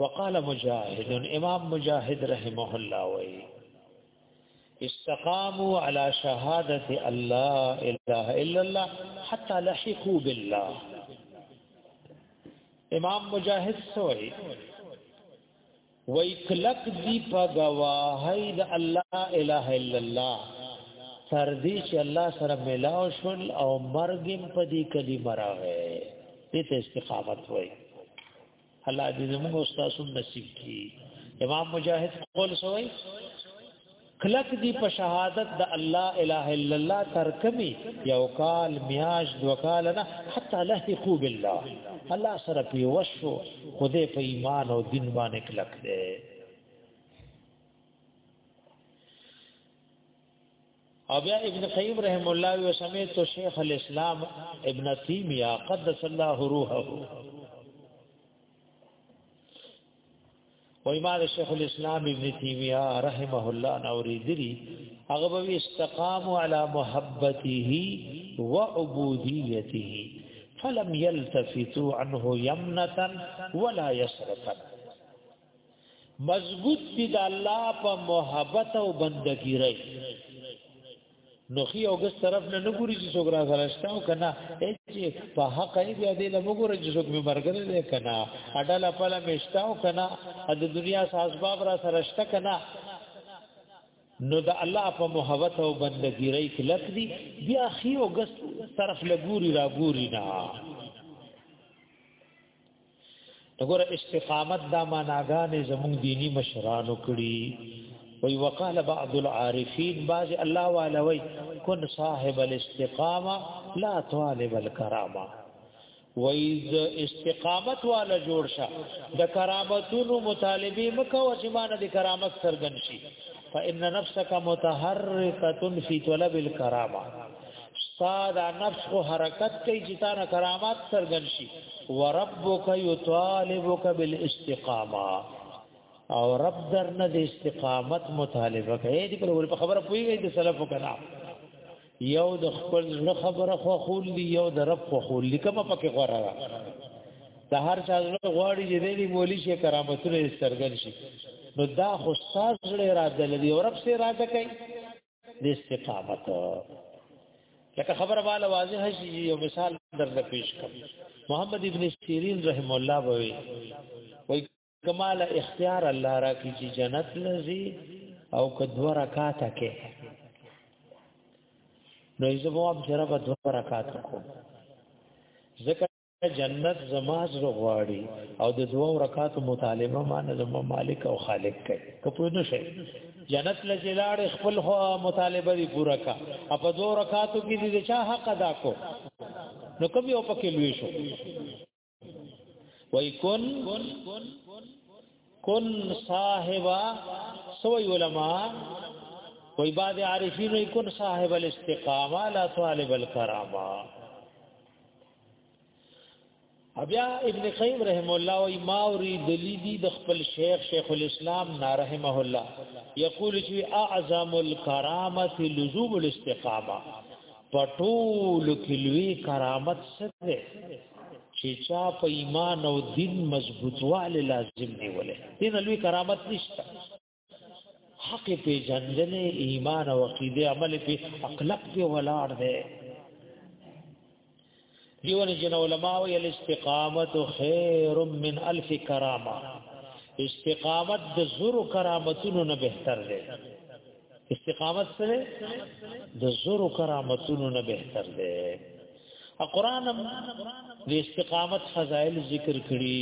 وقال مجاهد امام مجاهد رحمه الله وای استقاموا على شهادة الله اله الا الله حتى لحقوا بالله امام مجاهد سوئی وای کلک دی په گواهی د الله اله الا الله تر دې چې الله سره ملاو شول او مرګم په دې کلمه راغې دې ته استقامت وای الله دې زموږ استاد نصیب کړي امام مجاهد قول سوئی کلک دی په شهادت د الله اله الا الله ترکمی یو کال میاش دو کال نه حتا لحقو بالله الله سره په وشو خدای په ایمان او دین باندې کلک دی او بیا ابن قیم رحم الله و سمیت شیخ الاسلام ابن تیمیہ قدس الله روحه و امام شیخ الاسلام ابن تیمیه رحمه الله نوریدری هغه به استقام علی محبته و عبودیته فلم يلتفتوا عنه يمنه ولا يسرفا مضبوط دي د الله په محبت او بندګی رہی نو خي او ګس طرف نه نګوري چې څوګرا سره شته او کنه چې په حق یې بیا دې له وګوري چې څوګ به مرګره دې کنه اډل خپل مشتا او کنه د دنیا سازباب را سره شته کنه نو د الله په محبت او بندګی رې کلک دي بیا خي او ګس طرف لګوري را ګوري نه دغه استقامت دا معناګانې زموږ دینی مشرانو کړی وی وقال بعض العارفین باز الله والوی کن صاحب الاستقامه لا طالب الكرامه وی ز استقامت والا جوړ شه د کرامتونو مطالبه مکو چې مان د کرامت سرګن شي فان نفسک متحرکه فی طلب الکرامه ساده نفس خو حرکت کوي چې تا نه کرامات سرګن شي وربک یطالبک بالاستقامه او رب در نه د استقامت مطالبه کوي دې پر ورته خبره پويږي د سلف کنا یو د خپل نه خبره خو خول دی یو د رب خو خول لیکه په پکې غواره را د هر چا غواړي چې دې مولي شي کرامتونه سرګن شي نو دا خو ساز لري را دل دی او رب سي را ده کوي د استقامت لکه خبره بالا واضح شي یو مثال درته پیش کوم محمد ابن سیرین رحم الله بوي وای کمال اختیار الله را کی چې جنت لذي او کدو رکعات کې نو یې زموږ سره په دوه رکعات کو ذکر جنت زما زړه غواړي او د دوه رکعات مطالبه ما نه زما مالک او خالق کوي کپوی نه شي جنت له جلاړ خپل هو مطالبه دی پورا کا په دوه رکعاتو کې دې چا حق ادا کو نو کوم یو پکې لوي شو وای کن کن صاحبا سوی علماء وای بعد عارفین کن صاحب الاستقامه لا طالب الکرامه بیا ابن قیم رحم الله او ماوری دلی دی د خپل شیخ شیخ الاسلام نا رحمه الله یقول چی اعظم الکرامت لزوم الاستقامه پټول کلوی کرامت سره چې چا په ایمان او دین مضبوطواله لازم نیولې دین لوی کرامت نشته حق په جندل ایمان او عقیده عمل په اخلاق په ولار ده دیونه جن علماء او الاستقامت خیر من الف کرامه استقامت د زرو کرامتونو نه بهتر ده استقامت سره د زرو کرامتونو نه بهتر ده قرآن هم د استقامت فضائل ذکر کړي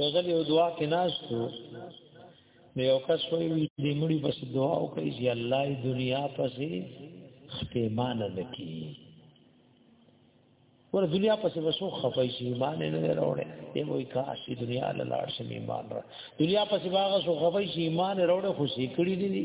یو ځل یو دعا کې ناشتو نو یو کس وی دې مړي بس دعا وکړي چې الله دې دنیا پسې ختمان نکړي ور دنیا پسې وسو خفای شي ایمان نه وروړي یې وای کاش چې دنیا له لاړ شم ایمان را دنیا پسې باغ سو خفای شي ایمان وروړي خوشي کړی دي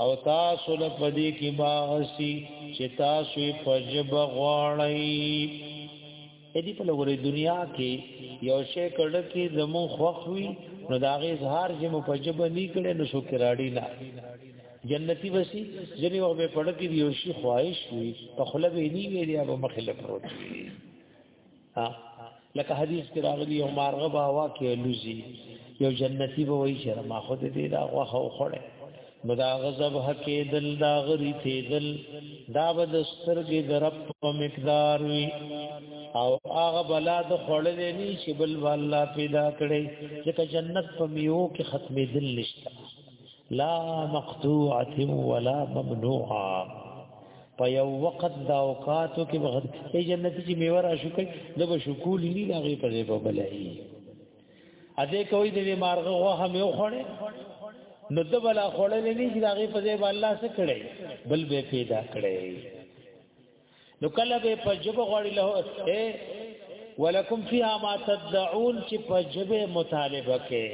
او تاسو له پدې کې باغسی چې تاسو په جب غواړی دې په لوري دنیا کې یو شی کړه کې زمو خوخوي نو دا غي اظهار چې مو په جب نه کړي نو شو کراړي نه جنتی وسی ځنی وخت په پړه کې یو شی خواهش وي په خله به نه ویلیا په مخله پروت وي ها لکه حدیث کې راغلی یو مارغه با وا کې لوزي یو جنتی به وایي چې ما خو دې دا غوخه وخړې نو دا غضب حقې دل دا غری ته دل دا بد سترګې درپ په مقدار وي او هغه بلا د خړلې ني چې بل والله پیدا کړي چې جنت په میو کې ختمې دل نشته لا مقطوعه ولا ممنوعه په یو وخت دا اوقاتو کې وخت ای جنت چې میوه را شو کوي د به شکول نه لاغي په دې په بلای ا دې کوي د مارغه غوه مې خوړې نو د بلا خوړل نه چې لاغي په دې الله سره کړي بل به پیدا کړي نو کله به په جب غوړی له اے ولکم فیها ما تدعون چې په جبه مطالبه کې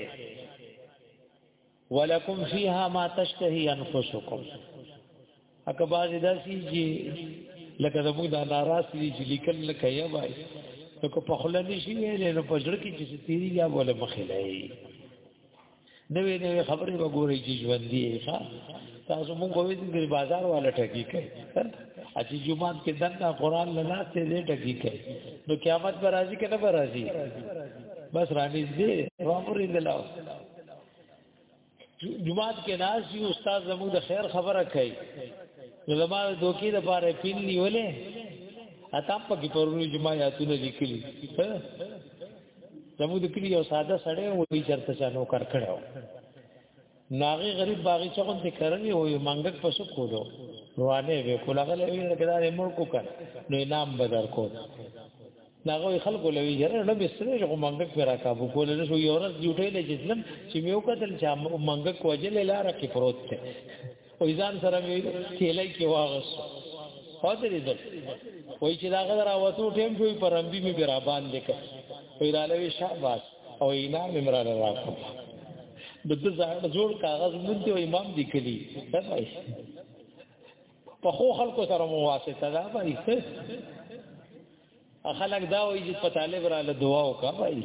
ولکم فیها ما تشتهی انفسکم اکه باز داسی جی لکه زموږ د ناراض دي چې لیکل لکه یا وای نو که په خله نشي ویلې نو په ځړ کې چې تیری یا ولا مخې لای نوې نوې خبرې وګورئ چې ژوند دی ښا تاسو موږ وې د بازار والا ټکی کوي اچي جمعات کې دنه قران لنا ته دې ټکی کوي نو قیامت پر راځي کنه پر راځي بس رانیز دې وامر دې لاو جمعات کې ناس یو استاد زموږ د خیر خبره کوي نو زما د دوکې د پاره پیل نیولې اته په کې پرونی جمعه یاتونه لیکلي زموږ د کلی یو ساده سړی و دې چرته چا نو کار کړو ناغي غریب باغی څنګه ته کرنی وې منګک پسو کولو روانه وې کولاغله وې کړه ملک کړ نو انعام بدر کو ناغه خلکو لوي یره نه بسره جو منګک پر راکابو کول نه شو یورس ډیوټي له جسلم چې میو قتل چا منګک وجل لار کې پروت ته او ځان سره وی کېلای کې واغس فاضل دې وای چې داغه را وته ټیم شوی پر امبي می برا باندې کړ پیرالوي شاباس او انعام عمران راکو د دې ځای جوړ کاغذ مونږ ته امام دی کلی دا په خو خلکو سره مو واسطه ده بای څه خلک دا وایي چې په طالب را له دعا وکا بای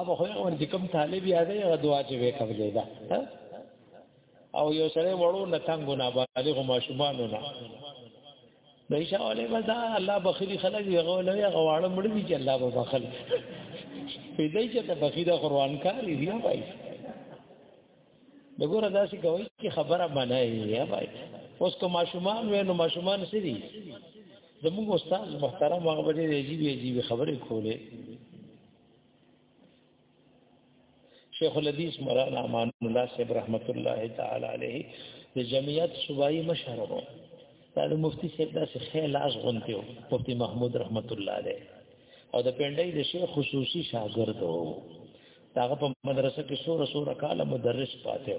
اب خو یو ورته کوم طالب یادې هغه دعا چې به قبلې ده او یو سره وړو نه تنګ نه بالغ ماشومان نه د شاولې ودا الله بخیری خلک یې غولې هغه واړه مړ دي چې الله به بخل پیدای چې ته بخیره قران کاری دی بای دغه دا چې کوي چې خبره باندې یا بای اوس کو ماشومان وې نو ماشومان سری زموږ استاد محترم هغه به دې عجیب عجیب خبرې کولې شیخ الحدیث مولانا امان الله صاحب رحمت الله تعالی علیه د جمعیت صوبایي مشر وو دا د مفتی صاحب داسې خیال از غونته وو مفتی محمود رحمت الله علیه او د پندای د شیخ خصوصي شاګرد وو داغه په مدرسه کې سور سور کاله مدرس پاتې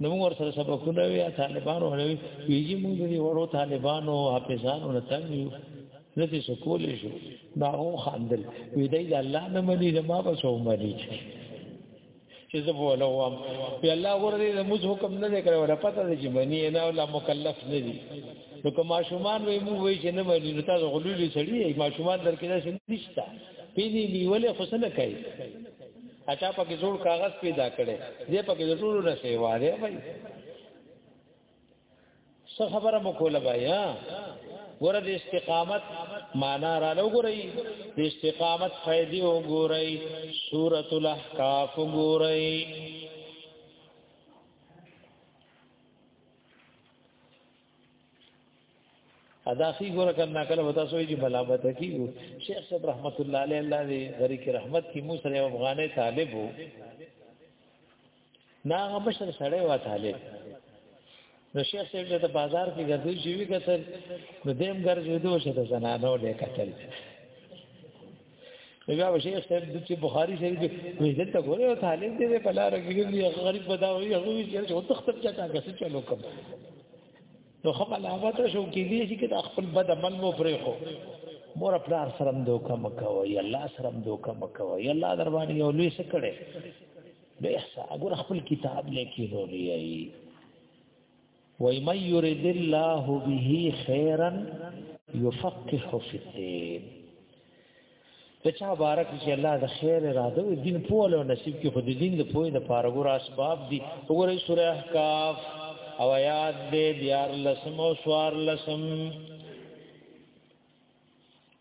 نو ور سره سبقونه وی طالبانو هلوي ویږي موږ دې ورو طالبانو حافظانو نه تنګ یو نتی سکول شو دا هو خاندل وی دی دا الله نه منی دا ما بس هو منی چې زه بوله وام په الله غره دې موږ حکم نه کړو ولا پته دې چې منی نه ولا مکلف نه دي نو کوم شومان وی مو وی چې نه منی نو تاسو غلولې سړی ما شومان درکې نه نشته پیدي دی ولې خو سره کوي اچا پکې جوړ کاغذ پیدا کړي دې پکې د ټولو نه سیوا دی بھائی څه خبره مو کوله بھائی ها ګوره د استقامت معنا را لوګورئ د استقامت فائدې وګورئ سورۃ الاحقاف وګورئ ادا خي ګور کنا کله وتا سوې چې ملامت کیو شیخ صاحب رحمت الله علیه الله دې غری کې رحمت کی مو سره افغانې طالب وو نا مشر سړی وا طالب نو شیخ صاحب ته بازار کې ګرځي چې وی کتل نو دیم ګرځي دوه شته زنانو له کتل بیا وشي صاحب د چې بخاری شریف وې دلته ګوره او طالب دې په لار کې دې غریب بداوي هغه وی چې او تختب چا تا څه چلو کوم نو خو علاوه ته شو کې دې چې د خپل بد عمل مو پرې خو مور خپل سره دوکه مکوي یا الله سره دوکه مکوي یا الله در باندې یو لوی څه کړي به احسان ګور خپل کتاب لیکي نو لري وای مې یرید الله به خیرا یفقه فی الدین ته چا بارک چې الله د خیر اراده وي دین په ولو نصیب کې خو د دین د پوهې د پاره ګور اسباب دي وګورئ سوره احقاف او یاد دې دیار لسم او سوار لسم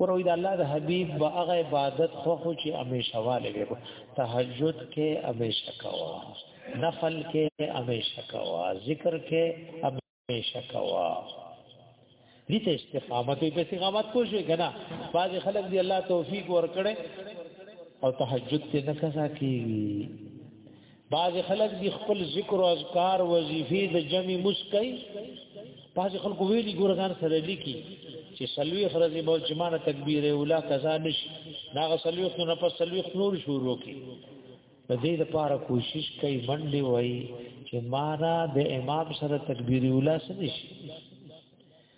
وروي د الله د حبيب به هغه عبادت خو خو چې همیشه والي وي تهجد کې همیشه کوا نفل کې همیشه کوا ذکر کې همیشه کوا دې ته استقامت په استقامت کوشش کنه بعض خلک دی الله توفیق ورکړي او تهجد ته نه کسا کیږي بعض خلک دی خپل ذکر او اذکار وظیفې د جمع مسکای بعض خلکو ویلي ګورغان سره لیکي چې سلوي خرزي بول جمانه تکبیر اوله قضا نش دا سلوي خو نه پس سلوي نور شروع کی د دې لپاره کوشش کوي منډي وای چې مارا د امام سره تکبیر اوله سنش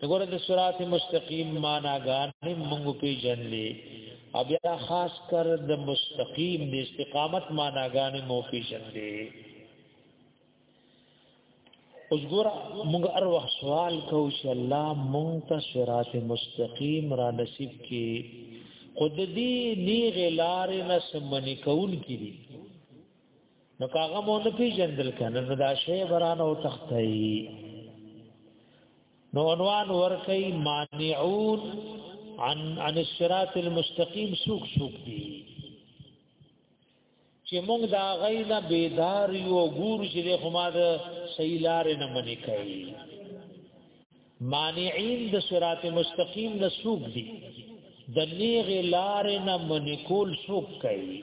وګوره د صراط مستقیم معنا غانې موږ پیژنلې او بیا خاص کر د مستقیم د استقامت معنا غانې مو پیژنلې اوس ګور موږ هر وخت سوال کوو چې الله موږ ته صراط مستقیم را نصیب کړي خود دې نیغه لارې نه سمنې کول کړي نو کاغه مو نه پیژندل کنه نو دا شی بران او تختای نو عنوان ورکی مانعون عن عن الصراط المستقيم سوق سوق دی چې موږ دا غینا بیدار یو ګور چې له خما د صحیح لار نه منې کوي مانعين د صراط مستقيم نه سوق دي د نیغ لار نه منې کول سوق کوي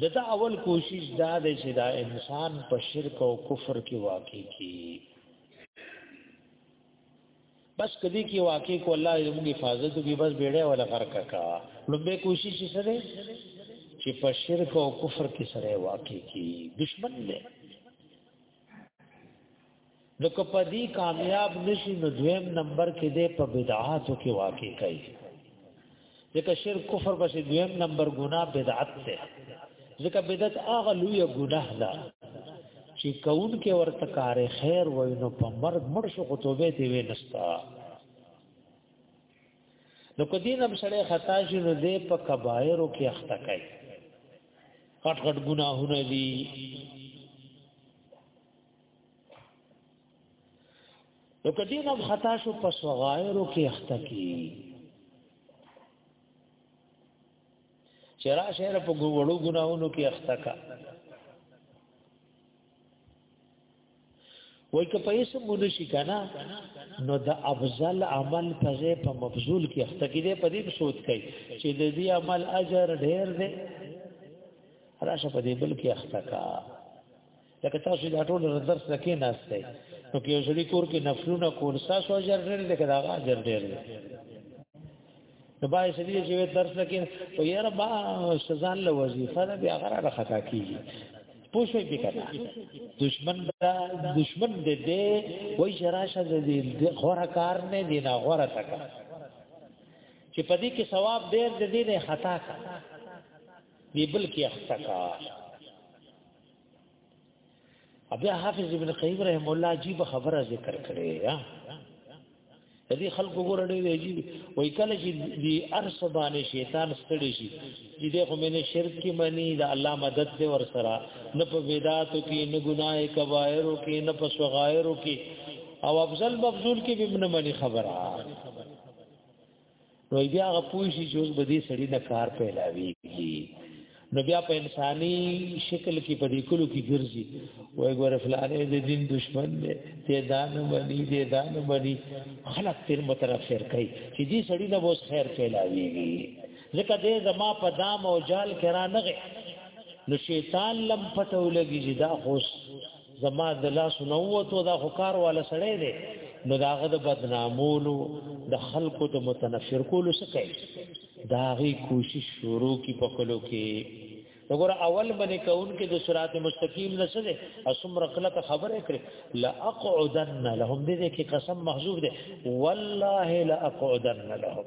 د دا اول کوشش دا دی چې دا انسان په شرک او کفر کې واقع کی بس کدی کې واقع کو الله یې موږ حفاظت وکړي بس بیړه ولا غرق کا لومبه کوشش یې سره چې په شرک او کفر کې سره واقع کی دشمن دی نو کپدی کامیاب نشي نو دویم نمبر کې دې په بدعاتو کې واقع کوي ځکه شرک کفر بس دویم نمبر ګناه بدعت ده ځکه بدعت هغه لوی ګناه ده چې کون کې ورته کار خیر وای نو په مرګ مړ شو خو توبه دی وینستا نو کدی نم سره خطا شي نو دې په کبایرو کې اخته کوي غټ غټ ګناهونه دي نو کدی نه خطا شو په صغایرو کې اخته کی چرا شهر په ګوړو ګناونو کې اخته کا وای که پیسې مونږ شي کنه نو د افضل عمل په ځای په مبذول کې اخته کې دې په دې سوچ کوي چې د دې عمل اجر ډېر دی راشه په دې بل کې اخته کا لکه تاسو دا ټول درس نه کې ناشته نو کې ځړي کور کې نفلونه کول تاسو اجر ډېر دې کړه هغه اجر ډېر دې نو بای سړي چې درس نه کې او یاره با سزان له وظیفه ده بیا غره راختا کیږي پوښوي به کړه دشمن دا دشمن دې دې وای شراشه دې غره کار نه دی نه غره تکا چې پدې کې ثواب ډېر دې نه خطا کا دی بل کې خطا کا بیا حافظ ابن قیم رحم الله عجیب خبره ذکر کړي یا دې خلکو ګور ډېر عجیب وای کله چې دې ارس باندې شیطان ستړي شي چې دې خو مینه شرک کې منی دا الله مدد دې ور سره نه په بدعات کې نه ګناه کبایر کې نه په صغائر کې او افضل مفضول کې به من منی خبره نو بیا هغه پوه شي چې اوس به دې سړی نه کار پیلاویږي نو بیا په انساني شکل کې په دې کلو کې ګرځي وای ګوره فلانه دې دین دشمن دې ته دان باندې دې دان باندې خلک تیر مترفر کوي چې دې سړی نه وس خیر پیلاویږي ځکه دې زما په دام او جال کې را نغې نو شیطان لم پټو لګي چې دا خوش زما د لاس نووتو دا خکار والا سړی دی نو داغه د بدنامولو د خلکو د متنفر کولو څه کوي داغي کوشش شروع کی پکلو کې وګوره اول باندې کون کې د صراط مستقیم نشه ده اسمر کله ته خبره کړې لا اقعدن لهم دې کې قسم محذوب ده والله لا اقعدن لهم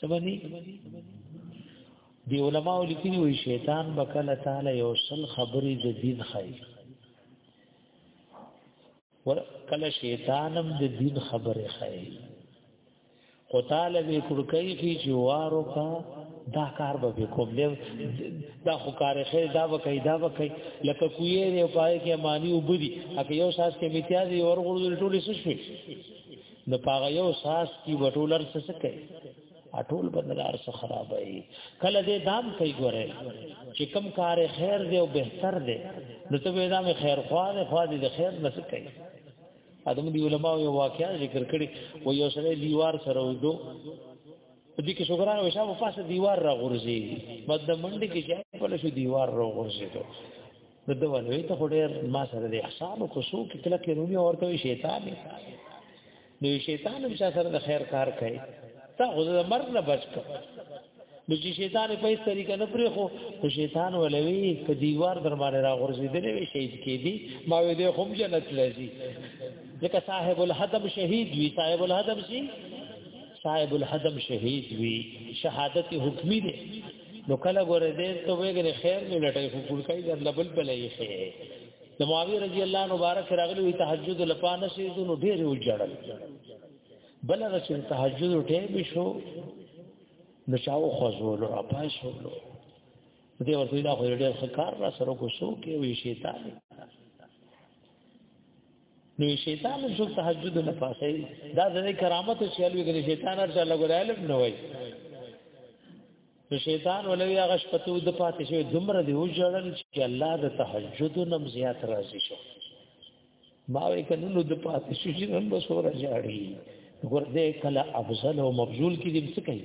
سبدي دی علماء لیکلي وي شیطان بکله تعالی یو سل خبرې د دین خای ور کله شیطانم د دین خبرې خای خو تعالی به کړکې کی جوارو کا دا کار به کوم دی دا خو کار خیر دا وکي دا وکي لکه کوی نه پای کې معنی وبدي اکه یو ساس کې امتیاز یې ورغړل ټولې څه شوي نو پاغه یو ساس کی وټولر څه څه کوي اټول بندلار څه خرابای کله دې دام کوي ګوره چې کم کار خیر دی او بهتر دی نو ته به دام خیر خوا دی خوا دی د خیر نه څه کوي ادم دی علماء یو واقعا ذکر کړي و یو سره دیوار سره ودو دې کې شګرانه وشا په پاسه دیوار را غورځي بد منډي کې چې په لشو دیوار را غورځي نو دا ولوي ته ډېر ما سره د احسان او خصو کې کله کې نومي اورته شیطان دی نو شیطان هم سره د خیر کار کوي تا خو د مرګ نه بچ کړ نو چې شیطان په هیڅ طریقه نه پرې خو نو شیطان ولوي په دیوار در باندې را غورځېدل وي شهید کېدی ما وې دې هم جنت لذي ځکه صاحب الحدم شهید وي صاحب الحدم شي صاحب الحدم شهید وي شهادت حکمی دی نو کله ګوره دې ته وګره خیر نه لټای خو ګل کوي در لبل بلې شي د معاویه رضی الله عنه مبارک راغلی وی تهجد لپانه شي نو ډېر وجړل بل رسول تهجد ټیم شو نو چاو خوځول او پاش ولو دې ورته دا خو ډېر ښه کار را سره کو شو کې وی شیطان نو شیطان شو تهجد نه پاسي دا د کرامت شي الوی کې شیطان ارته لګول علم نه وای نو شیطان ولوی هغه شپته د پاتې شوی دومره دی وجړل چې الله د تهجد نم زیات راضي شو ما وې کنه نو د پاتې شو چې نن بسوره جاړي ګور دې کله افضل او مبذول کې دې څه کوي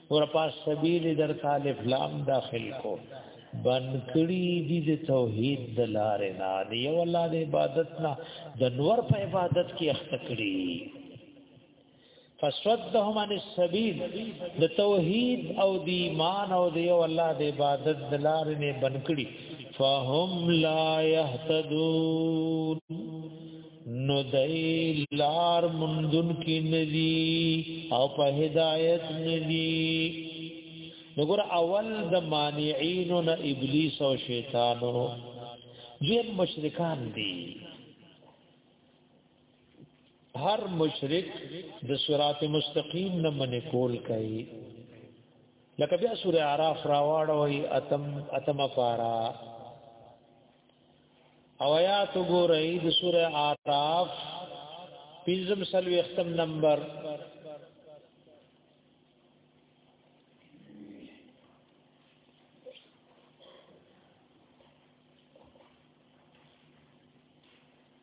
اور پاس سبیل در طالب لام داخل کو بن کړي دي د توحید د لارې نه دی او الله د عبادت نه د نور په عبادت کې اخته کړي فسدهم عن السبيل د توحید او د ایمان او د یو الله د عبادت د لارې نه بن کړي فهم لا يهتدون نو دای لار مندون کې ندی او په هدایت ندی نګور اول د مانعين نه ابلیس او شیطانو جن مشرکان دي هر مشرک د صراط مستقیم نه من کول کوي لکه بیا سوره اعراف راوړوي اتم اتم فارا او آیات ګورئ د سوره اعراف پنځم سلوي ختم نمبر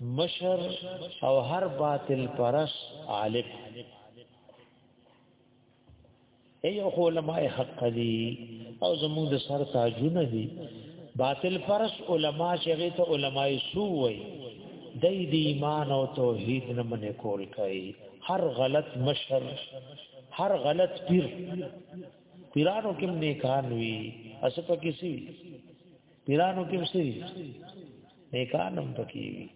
مشر او هر باطل پرس عالم ای علماء حق دي او زموږ د سر تاجونه دي باطل پرس علما چې هغه ته علماي سو وي د دې ایمان او توحید نه منې کول کوي هر غلط مشر هر غلط پیر پیرانو کې نه کار وی اسه پکې سي پیرانو کې وسري نیکانم پکې وي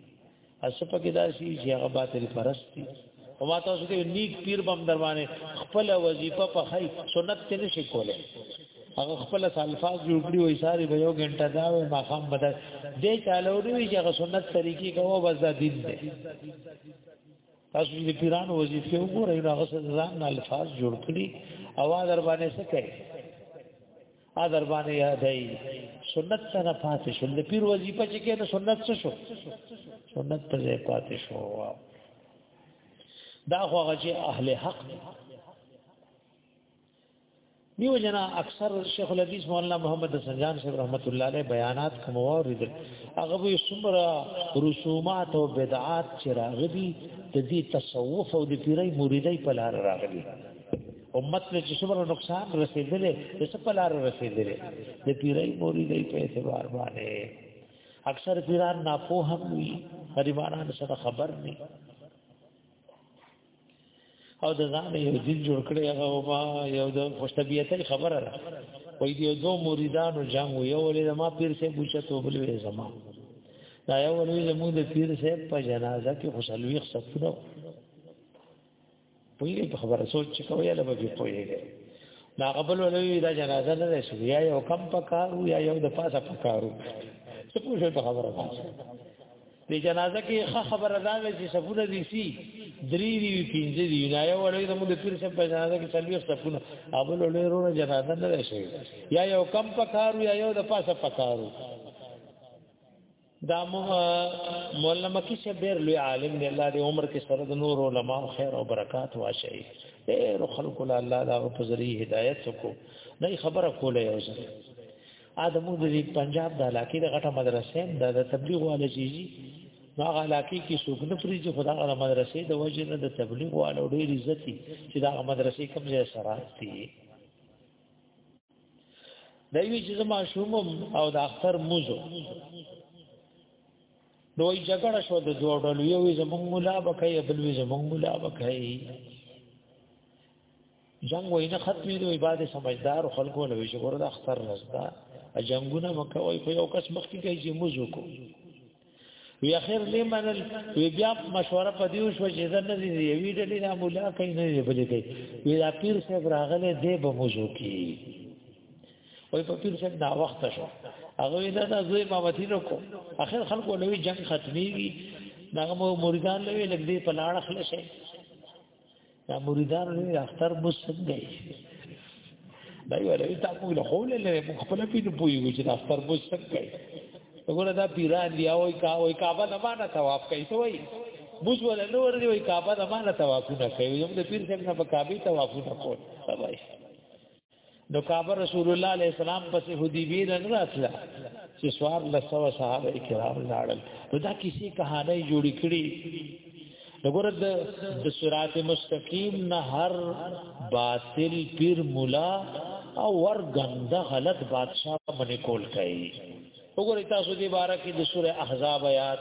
اسپه کې داسي چې هغه باطل پرستی او ما تاسو ته نیک پیر بم دروانه خپل وظیفه په خی سنت ته نشي کوله هغه خپل الفاظ جوړ کړی وای ساری به یو غنټه دا وای ما خام بدل دې چالو دی چې هغه سنت طریقې کوو بس دا دین دی تاسو دې پیران وظیفه وګورئ هغه ځان الفاظ جوړ کړی اواز در باندې څه کوي ا در باندې یادای سنت سره پاتې شو د پیر وظیفه چې کې نو سنت څه شو سنت ته پاتې شو دا خو هغه چې اهل حق دی دیو جنا اکثر شیخ الحدیث مولانا محمد حسن جان صاحب رحمت الله علیه بیانات کوم اورید هغه وی سمرا رسومات او بدعات چې راغلي د دې تصوف او د پیرای مریدای په لار راغلي امت له چې څومره نقصان رسیدلې د څه په لار رسیدلې د پیرای موري دی په اعتبار باندې اکثر پیران ناپوه هم وي غریبانان سره خبر نه او د ځان یو دین جوړ کړی هغه ما یو د خوشتبیته خبره را وای دی دو مریدانو جنگ یو ولې ما پیر سه پوښتنه تو بلې زما دا یو ولې زموږ د پیر سه په جنازه کې خوشالوي خصفونه پوهیږي په خبره سوچ چې کوي له به پوهیږي دا قبل ولوي دا جنازه نه ده شو یا یو کم پکارو یا یو د پاسه پکارو څه پوښتنه په خبره ده د جنازه کې ښه خبره ده چې سفونه دي سي درې دي پنځه دي نه یو ولوي د موږ د پیر سره په جنازه کې څلوي سفونه قبل ولوي ورو جنازه نه ده شو یا یو کم پکارو یا یو د پاسه پکارو دا مولانا مکی شه ډیر لوی عالم دی الله دې عمر کې سره د نور علما او خیر او برکات واشي ډیر خلق له الله دا په ذریعہ هدایت کو نه خبره کوله یو ځل ادمو دې پنجاب د علاقې د غټه مدرسې د تبلیغ والے جی نو هغه علاقې کې څوک نه پری چې خدای هغه مدرسې د وجه نه د تبلیغ والو ډېر عزت چې دا مدرسې کوم ځای سره دي دوی چې ما شومم او د اختر موزو دوی جګړه شو د دوه ډول یو زمونږ مولا بکای بل وی زمونږ مولا بکای جنگ وای نه ختمې دوی بعد سمجدار خلکو له وی شګور د اختر رسدا جنگونه مکه وای په یو کس مخ کې کوي چې موزو کو وی اخر نه منل وی بیا مشوره په دیو شو چې زنه دی وی ډلې نه مولا کوي نه دی بلې کوي وی دا پیر صاحب راغله دی به موضوع کی وی په پیر صاحب دا وخت شو هغه دا د زوی مامتی نو کو اخر خلکو لوي جنگ ختميږي دا مو مریدان لوي لګ دی په لاړه خلشه دا مریدان لري اختر بو څنګه دا یو لري تا په له خول لري په خپل پی نه پوي چې اختر بو څنګه وګوره دا پیران دی او کا او کعبه نه باندې طواف کوي څه وایي بوز ولا نور دی وایي کعبه نه باندې طواف نه کوي یو د پیر څنګه په کعبه طواف نه کوي نو کعبه رسول الله علیه السلام پسې حدیبی نه راتله چې سوار لسو صحابه کرام لاړل نو دا کسی کہانی جوړی کړي وګوره د د صراط مستقیم نه هر باطل پیر مولا او ور غنده غلط بادشاہ باندې کول کوي وګوره تاسو دې بارے کې د سوره احزاب آیات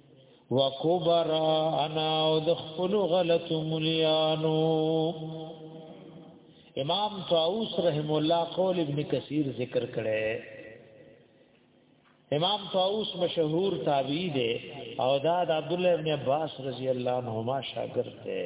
وکبرا انا او د خپل غلط مليانو امام طاووس رحم الله قول ابن کثیر ذکر کړي امام طاووس مشهور تابعی دی او دا د عبد الله ابن عباس رضی الله عنهما شاګرد دی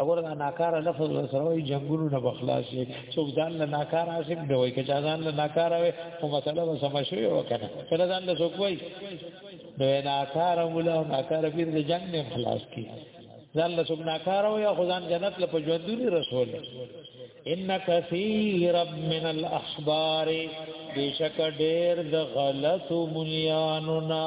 اگر دا ناکار لفظ سره وي جنگونو نه بخلاص شي څوک ځان له ناکار عاشق دی وای کچا ځان له ناکار وي او مسله به سم شي او کنه کله ځان له څوک وای نو ناکار مولا ناکار پیر د جنگ نه خلاص کی ځان له څوک ناکار وي او ځان جنت له پجوندوري رسول ان کثیر من الاحبار بشک ډیر د غلط مليانو نا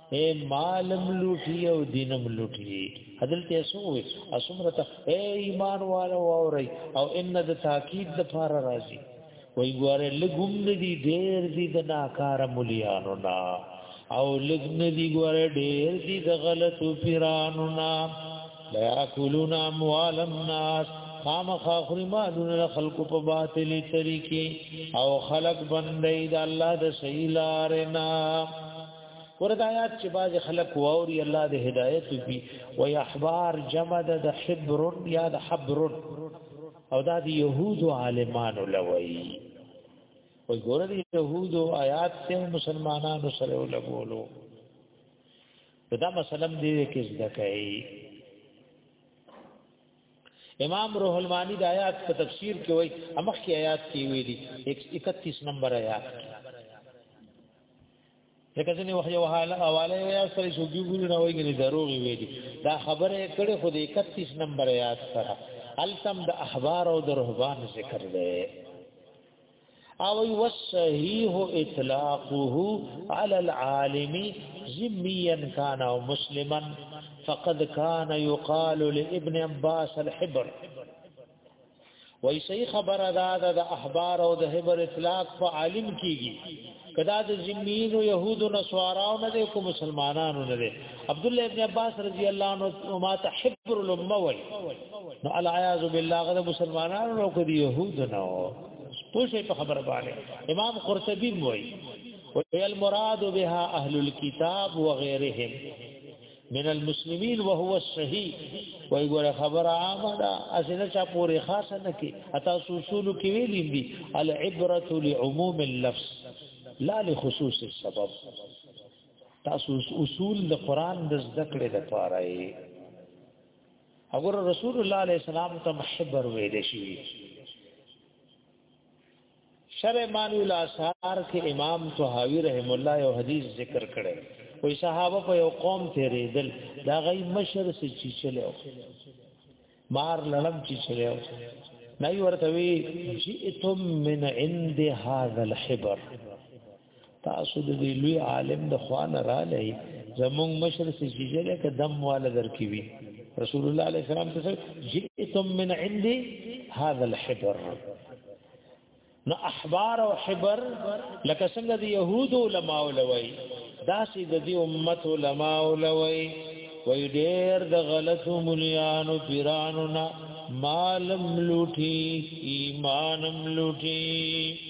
اے مالم لوټي او دینم لوټي عدل ته سوې اسمرت اے ایمان والو اوري او ان د تاکید د فار راځي وای ګوره لګوم ندي ډېر دي د ناکار مليانو نا او لګ ندي ګوره ډېر دي د غلطو پیرانو نا لا یاکلون اموال الناس خامخ اخری مالونه خلق په باطلی طریقې او خلق بندې د الله د صحیح لارې نه وردايات چې باز خلق ووري الله دې هدايت وکي و يحبار جمع د حبر یا د حبر او دا د يهود عالمان لوي و ګور د يهود آیات ته مسلمانانو سره لګولو دا مثلا دې کې زده کوي امام روح المانی د آیات په تفسیر کې وایي امخ کې آیات کې ویلي 31 نمبر آیات کې لکه ځنې وخت یو حاله حواله یا سره شو دی ګول نه وایي دروغ وي دي دا خبره کړي خو د 31 نمبر یاد سره التم د احبار او د رهبان ذکر دی او وصحیح اطلاقه على العالم ذميا كان او مسلما فقد كان يقال لابن عباس الحبر وای صحیح خبره ده د احبار او د هبر اطلاق په عالم کیږي کدا د ذمین او يهود او نصاراو نه دي کو مسلمانانو نه دي عبد الله ابن عباس رضی الله عنه ما تحبر الامه وای نو العیاذ بالله غد مسلمانانو نو کو دي يهود نه پوښي په خبره باندې امام قرطبي وای وی المراد بها اهل الكتاب وغيرهم من المسلمین وهو الصحیح وای ګوره خبر عامه ده اسنه چا پورې خاصه نه کې اتا اصول کې ویلې دي العبره لعموم اللفظ لا لخصوص السبب تاسو اصول د قران د ذکر د پاره ای اگر رسول الله علیه السلام ته محبر ویل شي شرع مانو الاسحار کې امام طحاوی رحم الله یو حدیث ذکر کړي وې صحابه په یو قوم تیرېدل دا غي مشر سي چی چلو مار لړم چی چلو نه ورته وی جئتم من عند هذا الحبر تاسو د دې لوی عالم د خوان را لې زموږ مشر سي جيجره ک دم والا درکې وي رسول الله عليه السلام ته جئتم من عندي هذا الحبر نو احبار او حبر لکه څنګه د يهود علماء لوي دا سي د دې امت علماء لوي وي ډېر د غلطو مليانو پیرانو نه مالم لوټي ایمانم لوټي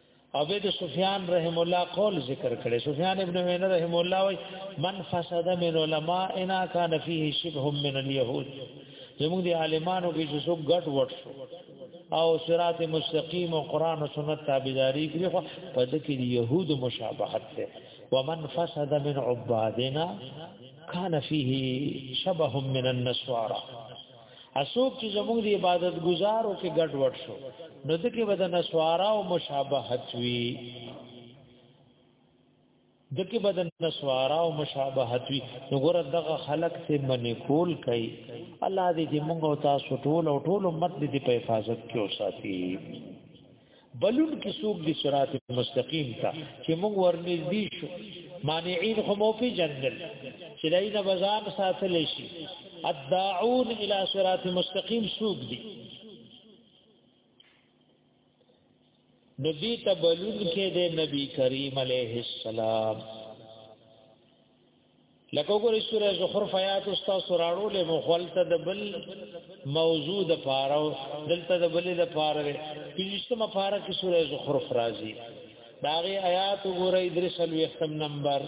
او به د سفیان رحم الله قول ذکر کړي سفیان ابن عینه رحم الله وای من فسد من علماء انا کان فيه شبه من اليهود زموږ دي عالمانو کې چې څوک غټ وټ شو او صراط مستقیم او قران او سنت تابعداري کوي خو په دې کې يهود مشابهت ده ومن فسد من عبادنا کان فيه شبه من النصارى اسوک چې زموږ دی عبادت گزارو کې ګډ وډ شو نو دکې به د نسوارا او مشابهت وی دکې به د نسوارا او مشابهت وی نو ګور دغه خلق ته منې کول کوي الله دې دې موږ او تاسو ټول او ټول امت دې په حفاظت کې وساتي بلون کې سوق دي صراط مستقیم تا چې موږ ورنږدې شو مانعين خو مو په جندل چې دای نه بازار ساتل شي الداعون الى صراط مستقیم سوق دي نبی تبلون کې د نبی کریم علیه السلام لکه وګورئ سوره زخرف آیات استا سراړو له مخولته د بل موضوع د پاره دلته د بل د پاره پنځمه پاره کې سوره زخرف راځي داغه آیات وګورئ درسل وختم نمبر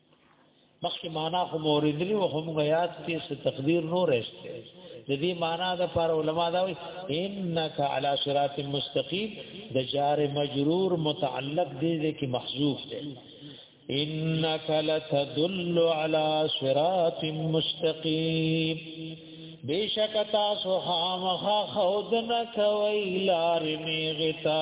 مخکې معنا خو موردلی او هم غیات کې څه تقدیر نو رسته د دې معنا د پر علما دا وي انک علی صراط مستقیم د جار مجرور متعلق دی د کې محذوف دی انک لتدل علی صراط مستقیم بیشک تاسو خامخا خودنه کوي لار نیغتا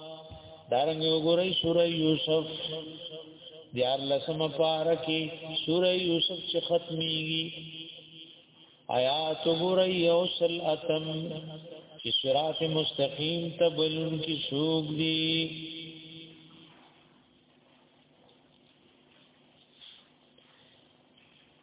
دارنګ وګورئ سوره یوسف دیار لسم پارکی سوره یوسف چې ختميږي آیات وګورئ یوسل اتم چې صراط مستقیم ته بلون کې شوق دي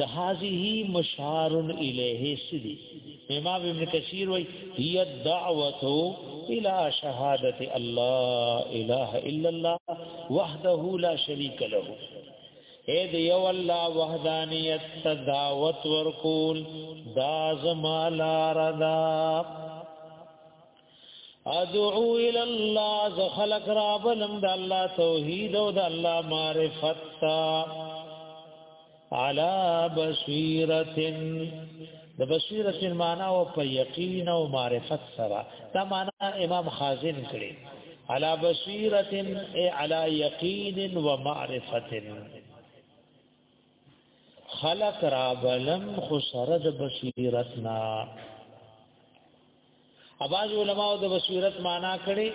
د هذه مشار الیه سدی امام ابن کثیر وی هی الدعوه الى شهادت الله اله الا الله وحده لا شریک له اے دی یو الله وحدانیت تدعوت ورکول دا زمالاردا ادعو الى الله ز خلق رابلم د الله توحید او د الله معرفت تا علا بصیرتن د بصیرت معنا او په یقین او معرفت سره دا معنا امام خازن کړي علا بصیرت ای علا یقین و معرفت خلق رابلم خسرد بصیرتنا اباز علماء د بصیرت معنا کړي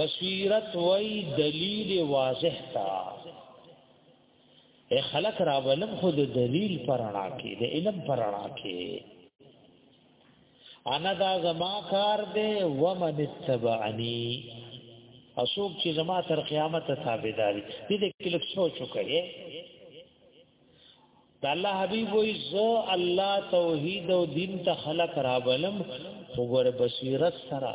بصیرت وای دلیل واضح تا اے خلق را ولم خود دلیل پرانا کې د علم پرانا کې انا دا زما کار دے ومن اتبعنی اسوک چې زما تر قیامت تابعداري دې دې کلک سوچ وکړي د الله حبيب وي زه الله توحید او دین ته خلق را بلم وګور بصیرت سره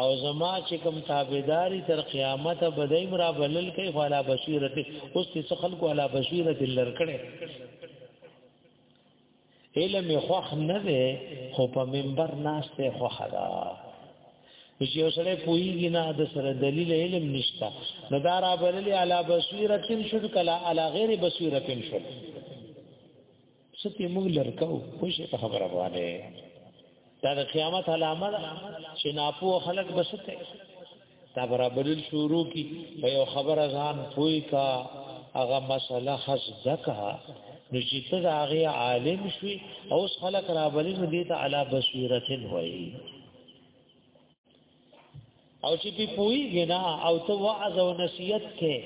او زما چې کوم تابعداري تر قیامت بدایم را بلل کوي فلا بصیرت اوس چې خلق ولا بصیرت لرکړي علم خوخ نه ده خو په منبر ناشته خوخه ده چې یو سره پویږي نه د سره دلیل علم نشته نو دا را بلل علی بصیرتین شد کلا علی غیر بصیرتین شد ستی موږ لرکو خوش په خبره باندې دا د قیامت علامه ده چې ناپو خلق بسته دا برابرل شروع کی په یو خبره ځان پوی کا هغه مسله خاص دکا نو چې ته هغه عالم شوي او خلق را بلې دې ته علی بصیرتین وایي او چې په پوي غنا او تو وعظ او نصيحت کې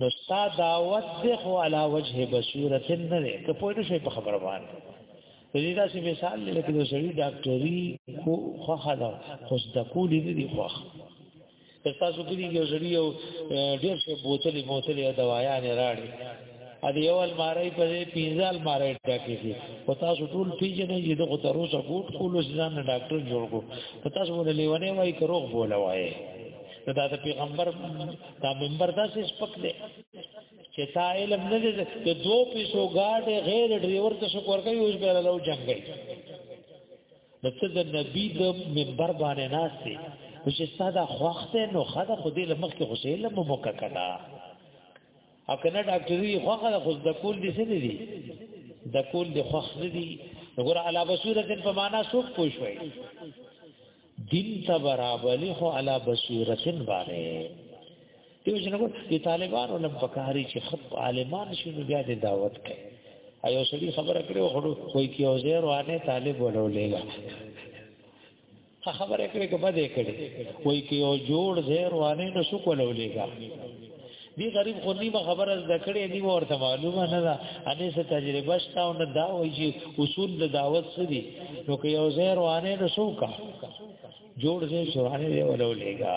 نو ستا دعوت دې خو علا وجه بصیرت نه ده که پوه نه شي په خبره باندې دې دا سي مثال لکه د سړي ډاکټري خو خو خدا خو د کولې دې خو تاسو کلی یو زړی او ډیر څه بوتلې بوتلې دوايان راړي ا دې یو الماری په دې پینځه الماری ټاکې دي او تاسو ټول پیژنې چې دغه تر اوسه ګوټ کولو ځان ډاکټر جوړ کو په تاسو باندې لیونه وای کروغ بوله وای نو دا د پیغمبر دا منبر داسې سپک دی چې تا علم نه دی ته دوه پیسو گاډي غیر ډرایور ته شو ورکوي اوس به له جنگ گئی نو ته د نبی د منبر باندې ناشې نو چې ساده خوخته نو خدا خو دې لمخ کې حسین لمو موکا کړه او کنه ډاکټري خوخه د خود د کول دي څه دي د کول دي خوخ دي وګوره علا بصورت په معنا څوک پوښوي دین ته برابرې خو علا بصورت باندې دیو جن کو دی طالبانو لم پکاري چې خپ عالمان شنو بیا د دعوت کوي ایو سړي خبره کړو خو کوئی کې اوزه روانه طالب ولولېګا خبره کړې کبه دې کړې کوئی کې او جوړ زهر وانه نو شو کولولېګا دی غریب خو نیمه خبره از دکړې نیمه ورته معلومه نه ده انې څه تجربه شته او نه دا وایي چې اصول د دعوت څه دي نو که یو زهر وانه نو شو کا جوړ زهر شوانه دی ولولېګا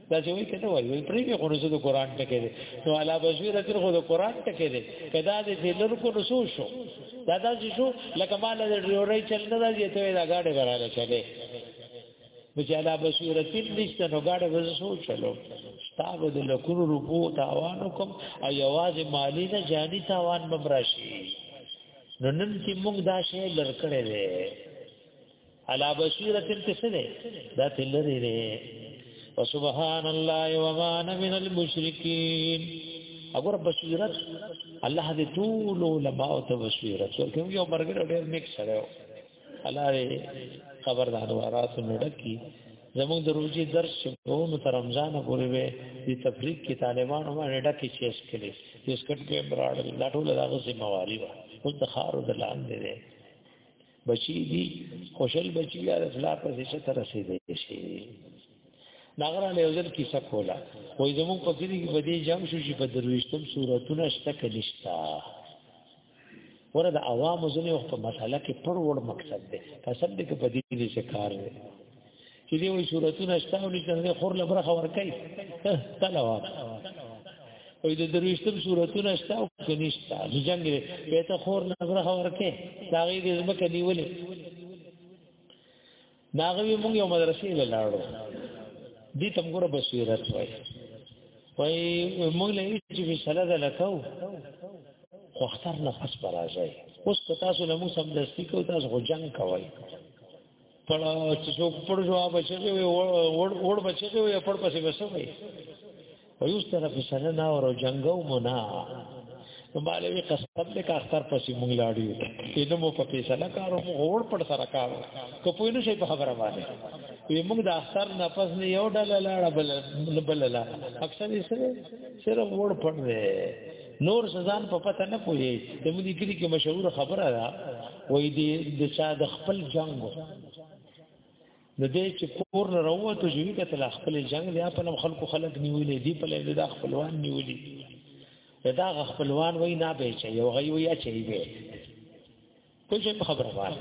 دا چې وایي کته وایي وایي پرې غوړو زه د قران ټکې دي نو علا بشیر تر خو د قران ټکې دي کدا دې چې لر کو نو شو دا دا چې شو لکه مال د ډیورې چل نه راځي ته دا گاډي براله چلے چې علا بشیر تل نشته نو گاډي وځ شو چلو تاسو د لکونو روپو تاوان کوم او یواز مالی نه جانی تاوان مبراشي نو نن چې موږ دا شی لر کړې علا بصیرت کې څه دی دا تلری دی وسبحان الله وما انا من المشرکین اگر بصیرت الله دې ټول علماء ته بصیرت ورکړي یو مرګ ډېر نیک سره الله دې خبردار ورات نډکی زموږ د روزي درس شپو نو تر رمضان پورې به د تفریق کې طالبانو باندې ډکه چیس کړي یو سکټ کې براډ لا ټول دغه ذمہ واري و اوس د خارو د لاندې بچی دی خوشل بچی یا رسلا پر څه تر رسیدې شي ناغره له وزن کی څه کولا وای زمون په کلی کې بدی جام شو چې په درويشتم صورتونه شته کلیشتا ورته عوام ځنه وخت په مسله کې پر وړ مقصد ده قسم دې کې بدی دې څه کار دی چې دی وي صورتونه شتاولي چې خور لبرخه ور کوي تلوا او د درويشتم صورتونه شته او کنيشته د جنگ دی به ته خور نظر ورکه دا غي د زمکه نیولې دا غوي موږ یو مدرسې لاړو دي تم ګره بصیرت وای وای موږ له چې په سلا ده لکاو خو اختر نه پس برازای اوس که تاسو له موږ سم دستی کو تاسو جنگ کوي پړ چې څوک پړ جواب بچي وي وړ وړ بچي وي پړ پسې وسو وي او یو طرف سره نه ورو جنگو منا نو مالوی قسم دې کا اختر پسې مونږ لاړیو کینه مو په فیصله کارو مو وړ پړ سره کارو کپوی نو شي په خبره باندې وی مونږ د اختر نه پس نه یو ډل لاړه بل بل لا اکثر یې سره سره وړ پړ نور سزان په پته نه پوي د مونږ کلی کې مشهور خبره ده وای دی د چا د خپل جنگ نو دې چې کور نه راوته چې وی کتل خپل جنگ دی په نم خلکو خلک نیولې دی په لید د خپلوان نیولې دا خپلوان وای نه به چې یو غي وای چې وی کوم خبره وایي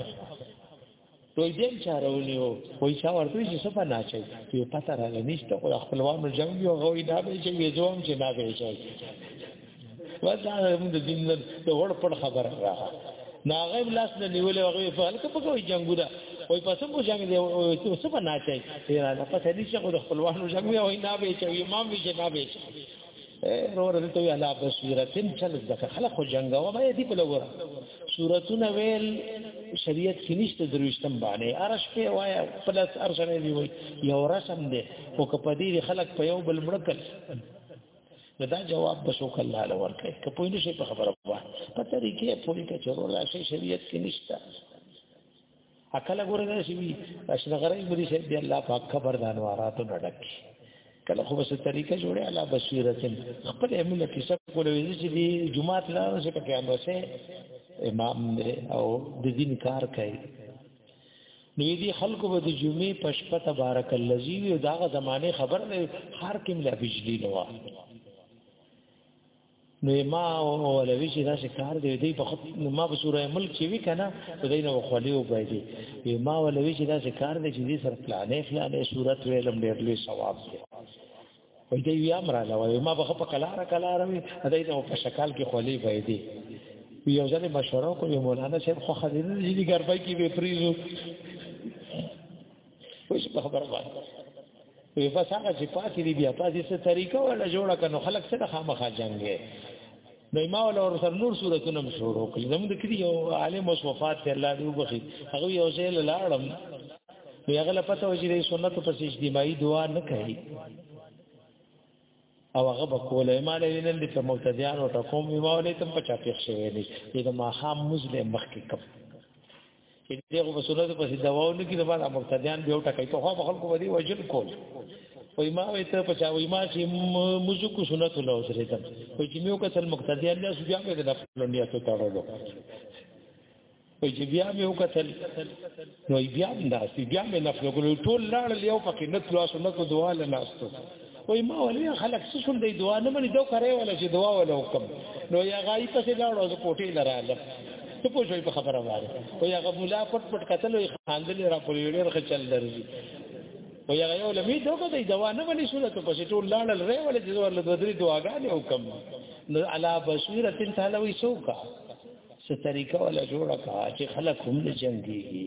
دوی دیم چارونی وو وای چا ورته چې څه پنا چي ته پته راغلی نشته خو خپلوانو جنگ یو غوي دا به چې وېزوم چې دا به چي ودا موږ د دین د وړ پړ خبر را ناغه لاس نه نیولې هغه په هلکه په کوي جنگو دا وای پس مو جنگ دی او ته څه پنا چي تیرا نه پته نشته خو خپلوانو جنگ وي او نه به چي امام وي چې نه به چي رور دې ته علا بصیرتن چل ځکه خلک خو جنگاو به دې په لور صورتونه ویل شریعت کې نشته درويشتم باندې ارش په وایا پلس ارش نه دی وای یو رسم دی او کپه دې خلک په یو بل مړکل نو دا جواب بشو کله له ورکه کپوی نشي په خبره وای په طریقې پوری کچرو راشي شریعت کې نشته اکل ګور نه شي وي اشنغري مری شه دی الله پاک خبر دانواراتو ډډک کله خو بس طریقه جوړه علا بصیرتن خپل امونه کې سب کولوي چې دی جمعه ته نه شي پکې امر سه امام دی او د دین کار کوي نو دې خلکو به د جمعې په شپه تبارک الذی او داغه زمانه خبر نه هر کوم لا بجلی نو نو ما ولوي چې دا کار دی دی په ما په سوره ملک چې وی کنه په دینه وخلی او بای دی وی ما ولوي چې دا کار دی چې دې سر پلانې فلانې صورت ویلم ډېر لوی ثواب دی وای دی وی امر علا وای ما به په کلار کلار وی دا یو په شکل کې خلی بای دی یو ځل مشوره کوي مولانا صاحب خو خدای دې ګرځي کې به پریزو وش په خبره باندې وی بس هغه چې پاتې دی بیا تاسو څه طریقه ولا جوړه کنو خلک سره خامخا جنگي نو ما ول اور سر نور صورتونه هم شروع کړل زموږ د کلی یو عالم اوس وفات ته الله دې وبخي هغه یو ځای لاړم نو هغه لپاره وجې د سنت په سیس دی مای دعا نه کوي او هغه به کوله ما له نن د مبتدیان او ټکوم ما ولې تم په چا پیښ شوی دی دا ما هم مزله مخکې کوم چې دغه په صورت په دواونه کې د باندې مبتدیان به وټه کوي په خو خلکو باندې وجل کول وای ما وې ته په چا وای ما چې موږ کو سنت الله سره ته وای چې میو کسل مقتدیان نه سوجا مې د خپل نیت تړلو وای چې بیا مې وکتل نو بیا دا چې بیا مې نفل کول ټول لاړ لیو پکې نت لو سنت دعا له ناستو وای ما ولې خلک څه شول دی دعا نه مني دا کوي ولا چې دعا ولا وکم نو یا غای په څه لاړو زه کوټې لراله ته پوه شوې په خبره واره او یا غبولا پټ پټ قتل وي خاندلې را پورې ډېر خچل درځي او یا یو لمې دوکه دی دوا نه مني شول ته پښې ټول لاړل رې ولې چې ورله دوه درې دعاګانې وکم نو علا بصیرت تعالی وې سوکا څه طریقه ولا جوړه کا چې خلک هم نه جنگيږي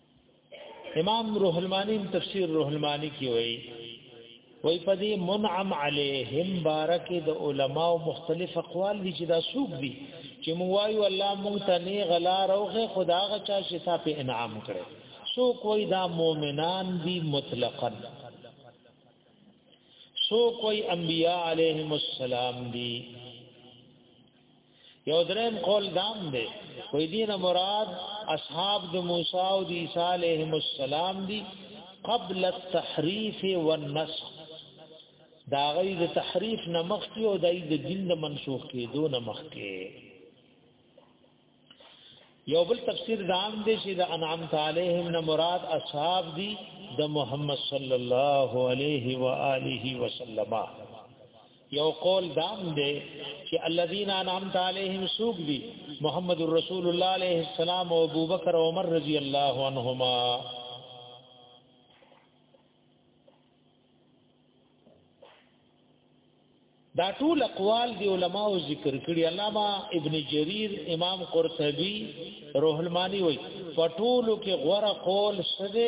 امام روح المانی تفسیر روح المانی کی وای وای په دې منعم علیهم بارک د علما او مختلف اقوال دي چې دا سوق دي چې مو وایو الله مونږ ته نه غلا روغه خدا غا چا چې تا په انعام کړي سوق وای دا مؤمنان دي مطلقاً سوق وای انبیاء علیهم السلام دي یو دریم قول دام دی وې دین مراد اصحاب د موسی او د عیسی علیهم السلام دی قبل التحریف والنسخ دا غي د تحریف نه مخکې او د دین د منسوخ کېدو نه مخکې یو بل تفسیر دام دی چې د انعام علیهم نه مراد اصحاب دی د محمد صلی الله علیه و آله وسلم یو قول دام دی چې الذين انعمت عليهم سوق دي محمد رسول الله عليه السلام او ابو بکر او عمر رضی الله عنهما دا ټول اقوال دی علما او ذکر کړي علامه ابن جرير امام قرطبي روح المانی وای پټولو کې غره قول سده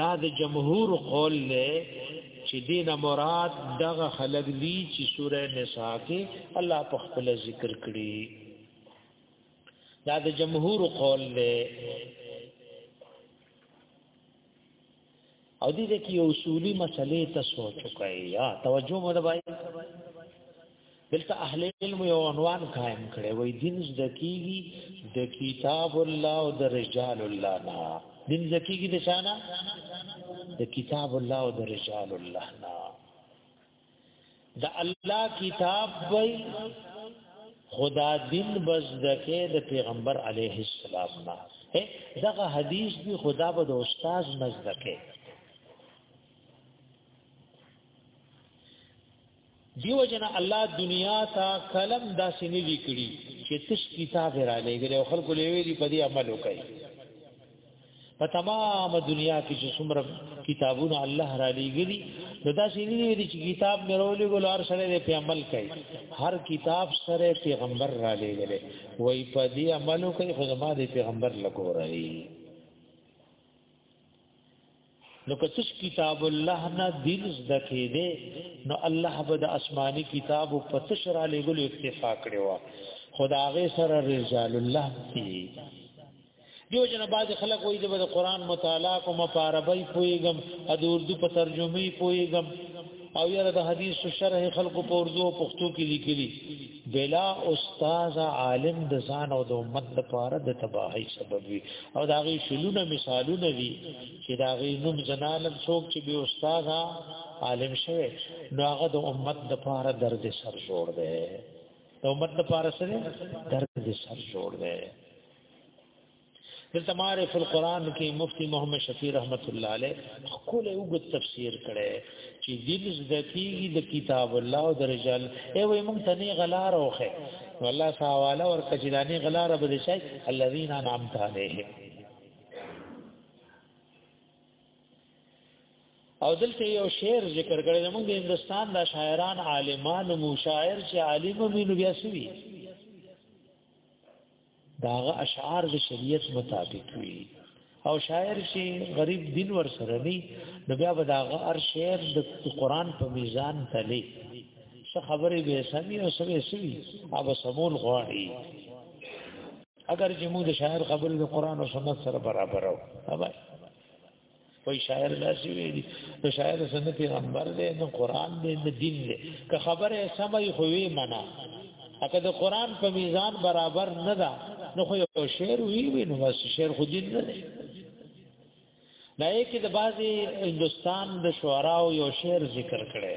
دا د جمهور قول نه چې دین مراد دغه خلق دی چې سوره نساء کې الله په خپل ذکر کړی دا د جمهور قول نه او دې کې اصولي مسلې ته سوچ وکړئ یا توجه مو دبای دلته اهل علم یو عنوان قائم کړي وای دین زده کیږي د کتاب الله او د رجال الله نه دین زده کیږي د شانا د کتاب الله او د رجال الله نه د الله کتاب وای خدا دین بس دکې د پیغمبر علیه السلام نه دغه حدیث دی خدا به د استاد نزدکه دیو جن الله دنیا تا قلم داسې نه دی کړی چې تش کتاب را لګل او خلکو لوي دی په دې عمل وکړي په تمام دنیا کې چې څومره کتابونه الله را لګلی نو دا شي نه دي چې کتاب مې رولې ګل هر سره دې په عمل کوي هر کتاب سره پیغمبر را لګل وای په دې عملو کوي خدمت پیغمبر لګورای نو کچش کتاب الله نه دین زده کېده نو الله به د آسماني کتاب په تشر علی ګل اکتفا کړو خدا غي سره رجال الله کی دیو جن باز خلک وای د قرآن مطالعه کوم په عربی پویګم او د اردو په ترجمه پویګم او یره د حدیث شرح خلکو په اردو او پښتو کې لیکلي بلا استاد عالم د ځان او د امت لپاره د تباہی سبب وي او دا غي شلونه مثالونه دي چې دا غي نوم زنالم څوک چې به استاد عالم شوی نو هغه د امت لپاره درد سر جوړ دی د امت لپاره سره درد سر جوړ دی دلته معرف القرآن کې مفتی محمد شفیع رحمت الله علیه خپل یو غو تفسیر کړي چې دین زکیږي د کتاب الله او د رجال ای وای مونږ ته نه غلا روخه والله سواله ور کچلانی غلا رب دې شي الذين انعمت عليهم او دلته یو شعر ذکر کړی زموږ د هندستان د شاعران عالمان مو شاعر چې عالم مینو بیا سوي داغه اشعار د شریعت مطابق وي او شاعر شي غریب دین ور سره ني نو بیا به داغه هر شعر د قران په میزان تلي څه خبرې به سمي او سمي سوي او سمون غواړي اگر چې موږ د شاعر خبرې د قران او سنت سره برابر او وای شاعر داسې ویلي نو شاعر څنګه پیغمبر دی نو قران دی نو دین دی که خبره سمې خو وی معنا اګه د قران په میزان برابر نه ده نو خو یو شعر وی وی نو بس شعر خو دین نه دی دا یې کې د بعضي هندستان د شعراو یو شعر ذکر کړي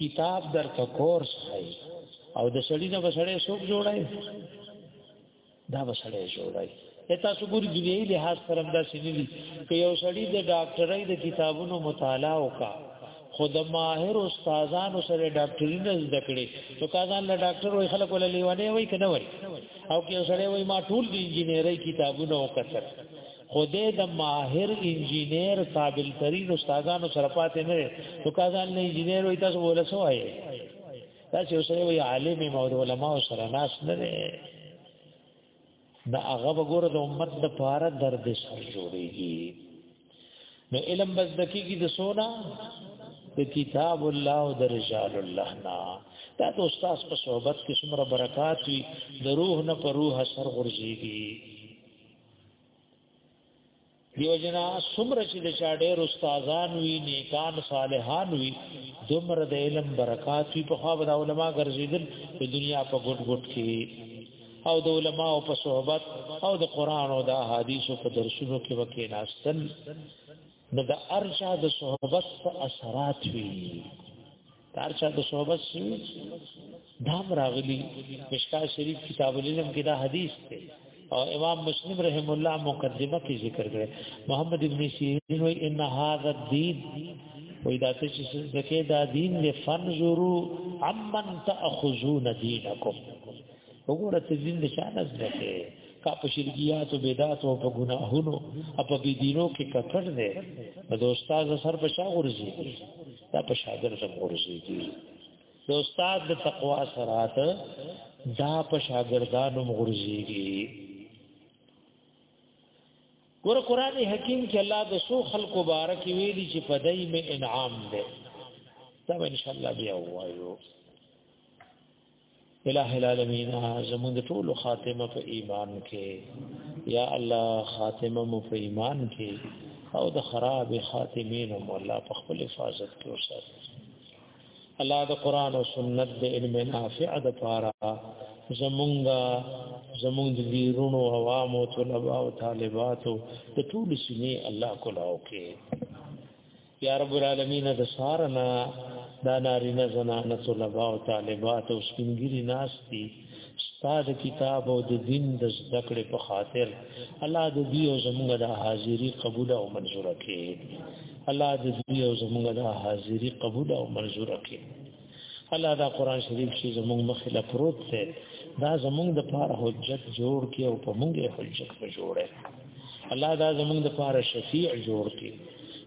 کتاب در ته کورس خای او د سړی نه بسړې څوک جوړای دا بسړې جوړای اته صبر دنیوي لحاظ پر همدا سنلی که یو سړی د ډاکټرۍ د کتابونو مطالعه وکا خود ماهر استادانو سره ډاکټري نه زده کړي نو کازان له ډاکټر وای خلک ول لیوانه وای کنه وای او که سره وای ما ټول د انجینرۍ کتابونه وکړل خدای د ماهر انجینیر قابل ترین استادانو سره پاتې نه دی نو کازان نه انجینیر وي تاسو ولا سو آئے تاسو اوسه وی عالم او علماء سره ناس نه دی دا هغه وګوره د امت د پاره درد سره جوړیږي نو علم بس دکیږي د سونا د کتاب الله او د رجال الله نا دا د استاد په صحبت کې څومره برکات وي د روح نه پر روح اثر غورځيږي دیو جنا سمر چې د چا ډېر استادان وی نیکان صالحان وی دمر د علم برکات وی په خوا د علما ګرځیدل د دنیا په ګډ ګډ کې او د علما او په صحبت او د قران او د احادیث په درسونو کې وکې ناستل نو د ارشا د صحبت په اثرات وی دار چا د صحبت سوي دا راغلي مشکا شریف کتاب العلم کې دا حدیث دی او امام مسلم رحم الله مقدمه کې ذکر کړي محمد ابن سیرین وی ان هذا الدين وی دا ته چې ځکه دا دین نه فنزورو عمن تاخذون دینکم وګوره چې دین د شان از نه کا په شرکیات او بدعات او په ګناهونو او په بی دینو کې کټر دی د استاد سر په شاور زی دا په شاګرد هم ورزيږي د استاد د تقوا سرات دا په شاګردانو مغرزيږي ګور قران حکیم کې الله د سو خلق مبارک ویلي چې پدای می انعام ده دا ان شاء الله بیا وایو الہ العالمین زموږ ټول خاتمه په ایمان کې یا الله خاتمه مو په ایمان کې او د خراب خاتمین مو الله په خپل حفاظت کې وسات الله د قران او سنت د علم نافع د پاره زمونږ زمونږ د ویرونو عوام او طلباء او طالبات د ټول سینې الله کولاو کې یا رب العالمین د سارنا دا نارینه زنانه طلبه او طالبات او سپینګری ناس دي استاد کتاب او د دین د زده کړې په خاطر الله د دې او زموږ د حاضری قبول او منزور کړي الله د دې او زموږ د حاضری قبول او منزور کړي الله دا قران شریف شي زموږ مخې له پروت دی دا زموږ د پاره حجت جوړ کې او په موږ حجت په جوړه الله دا زموږ د پاره شفیع جوړ کې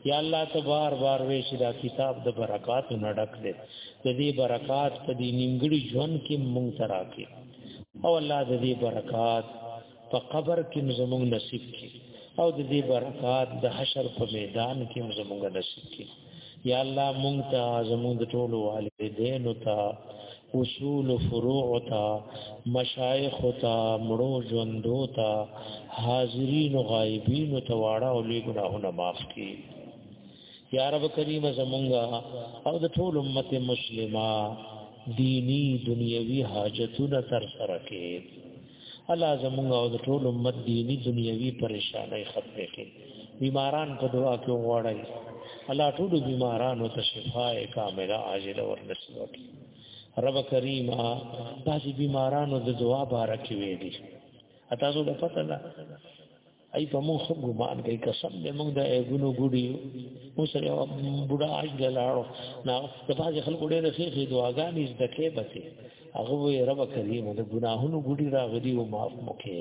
یا الله ته بار بار وې چې دا کتاب د برکات نه ډک دی د دې برکات په دې نیمګړي ژوند کې مونږ تراکې او الله د دې برکات په قبر کې زموږ نصیب کی او د دې برکات د حشر په میدان کې زموږ نصیب کی یا الله مونږ ته زموږ د ټولو والدینو ته اصول فروع ته مشایخ ته مړو ژوندو ته حاضرین او غایبین ته واړه او لوی ګناهونه معاف کړي یا رب کریم زمونږه او د ټول امت مسلمه دینی دنیوي حاجتونه تر سره کړي الله زمونږ او د ټول امت دینی دنیوي پریشانای ختم کړي بیماران په دعا کې وغواړي الله ټول بیمارانو ته شفای کامله عاجله ورنصیب کړي رب کریم بعضی بیمارانو د دعا بارکه ویلي تاسو د پته نه ای په موږ خو ګمان کوي قسم دې موږ د ایګونو ګډي اوس یو بډا اج لاړو نا د باز خلکو ډېر ښه ښه دعاګانې زده کې بچي هغه وې رب کریم د ګناهونو ګډي راغلي او معاف مکه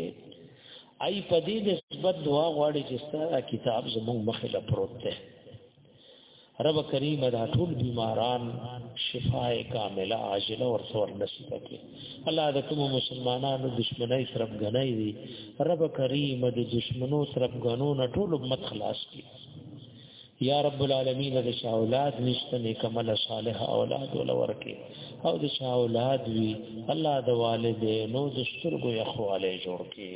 ای په دې نسبت دعا غواړي چې ستاسو کتاب زموږ مخې له پروت دی رب کریم دا ټول بیماران شفاء کامله عاجله ور څور نصیب کړي الله د کوم مسلمانانو دشمنای طرف غنای دي رب کریم د دشمنو طرف غنو نه ټول امت خلاص کړي یا رب العالمین د شاه اولاد نشته نیک عمل صالح اولاد ول ورکه او د شاه اولاد وی الله د والدینو د سترګو یخواله جوړ کړي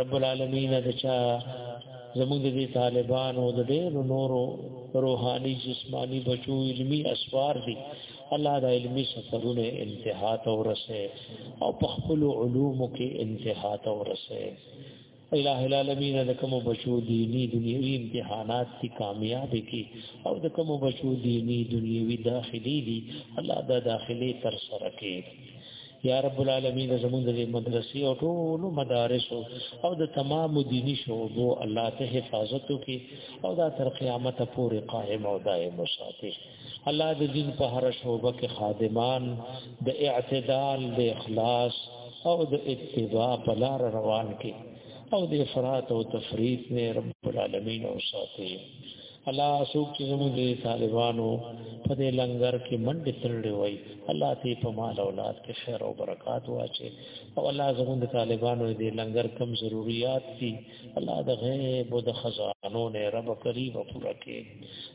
رب العالمین د چا زموږ د دې طالبانو د ډېرو نورو روحاني جسماني بچو علمي اسوار دي الله د علمي سفرونه انتها ته ورسه او په خپل علوم کې انتها ته ورسه الہ العالمین د کوم بچو دینی دنیوي امتحانات کی کامیاب کی او د کوم بچو دینی دنیوي داخلي دي الله دا داخلي تر سره کې یا رب العالمین زمونږ د مدرسې او ټول مدارس او د تمام دینی شعبو الله ته حفاظت وکي او دا تر قیامت پورې قائم او دائم وساتي الله د دین په هر شعبه کې خادمان د اعتدال د اخلاص او د اتباع په لار روان کې او د افراط او تفریط نه رب العالمین او ساتي الله سوک چې زموږ دې طالبانو په دې لنګر کې منډه ترړې وای الله دې په مال اولاد کې خیر او برکات واچي او الله زموږ دې طالبانو دې لنګر کم ضرورت دي الله د غیب او د خزانو نه رب کریم پورا کې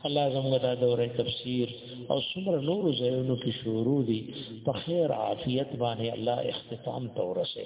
الله زموږ دا دوره تفسیر او څومره نور ځایونو کې شروع دي په خیر عافیت باندې الله اختتام تورسه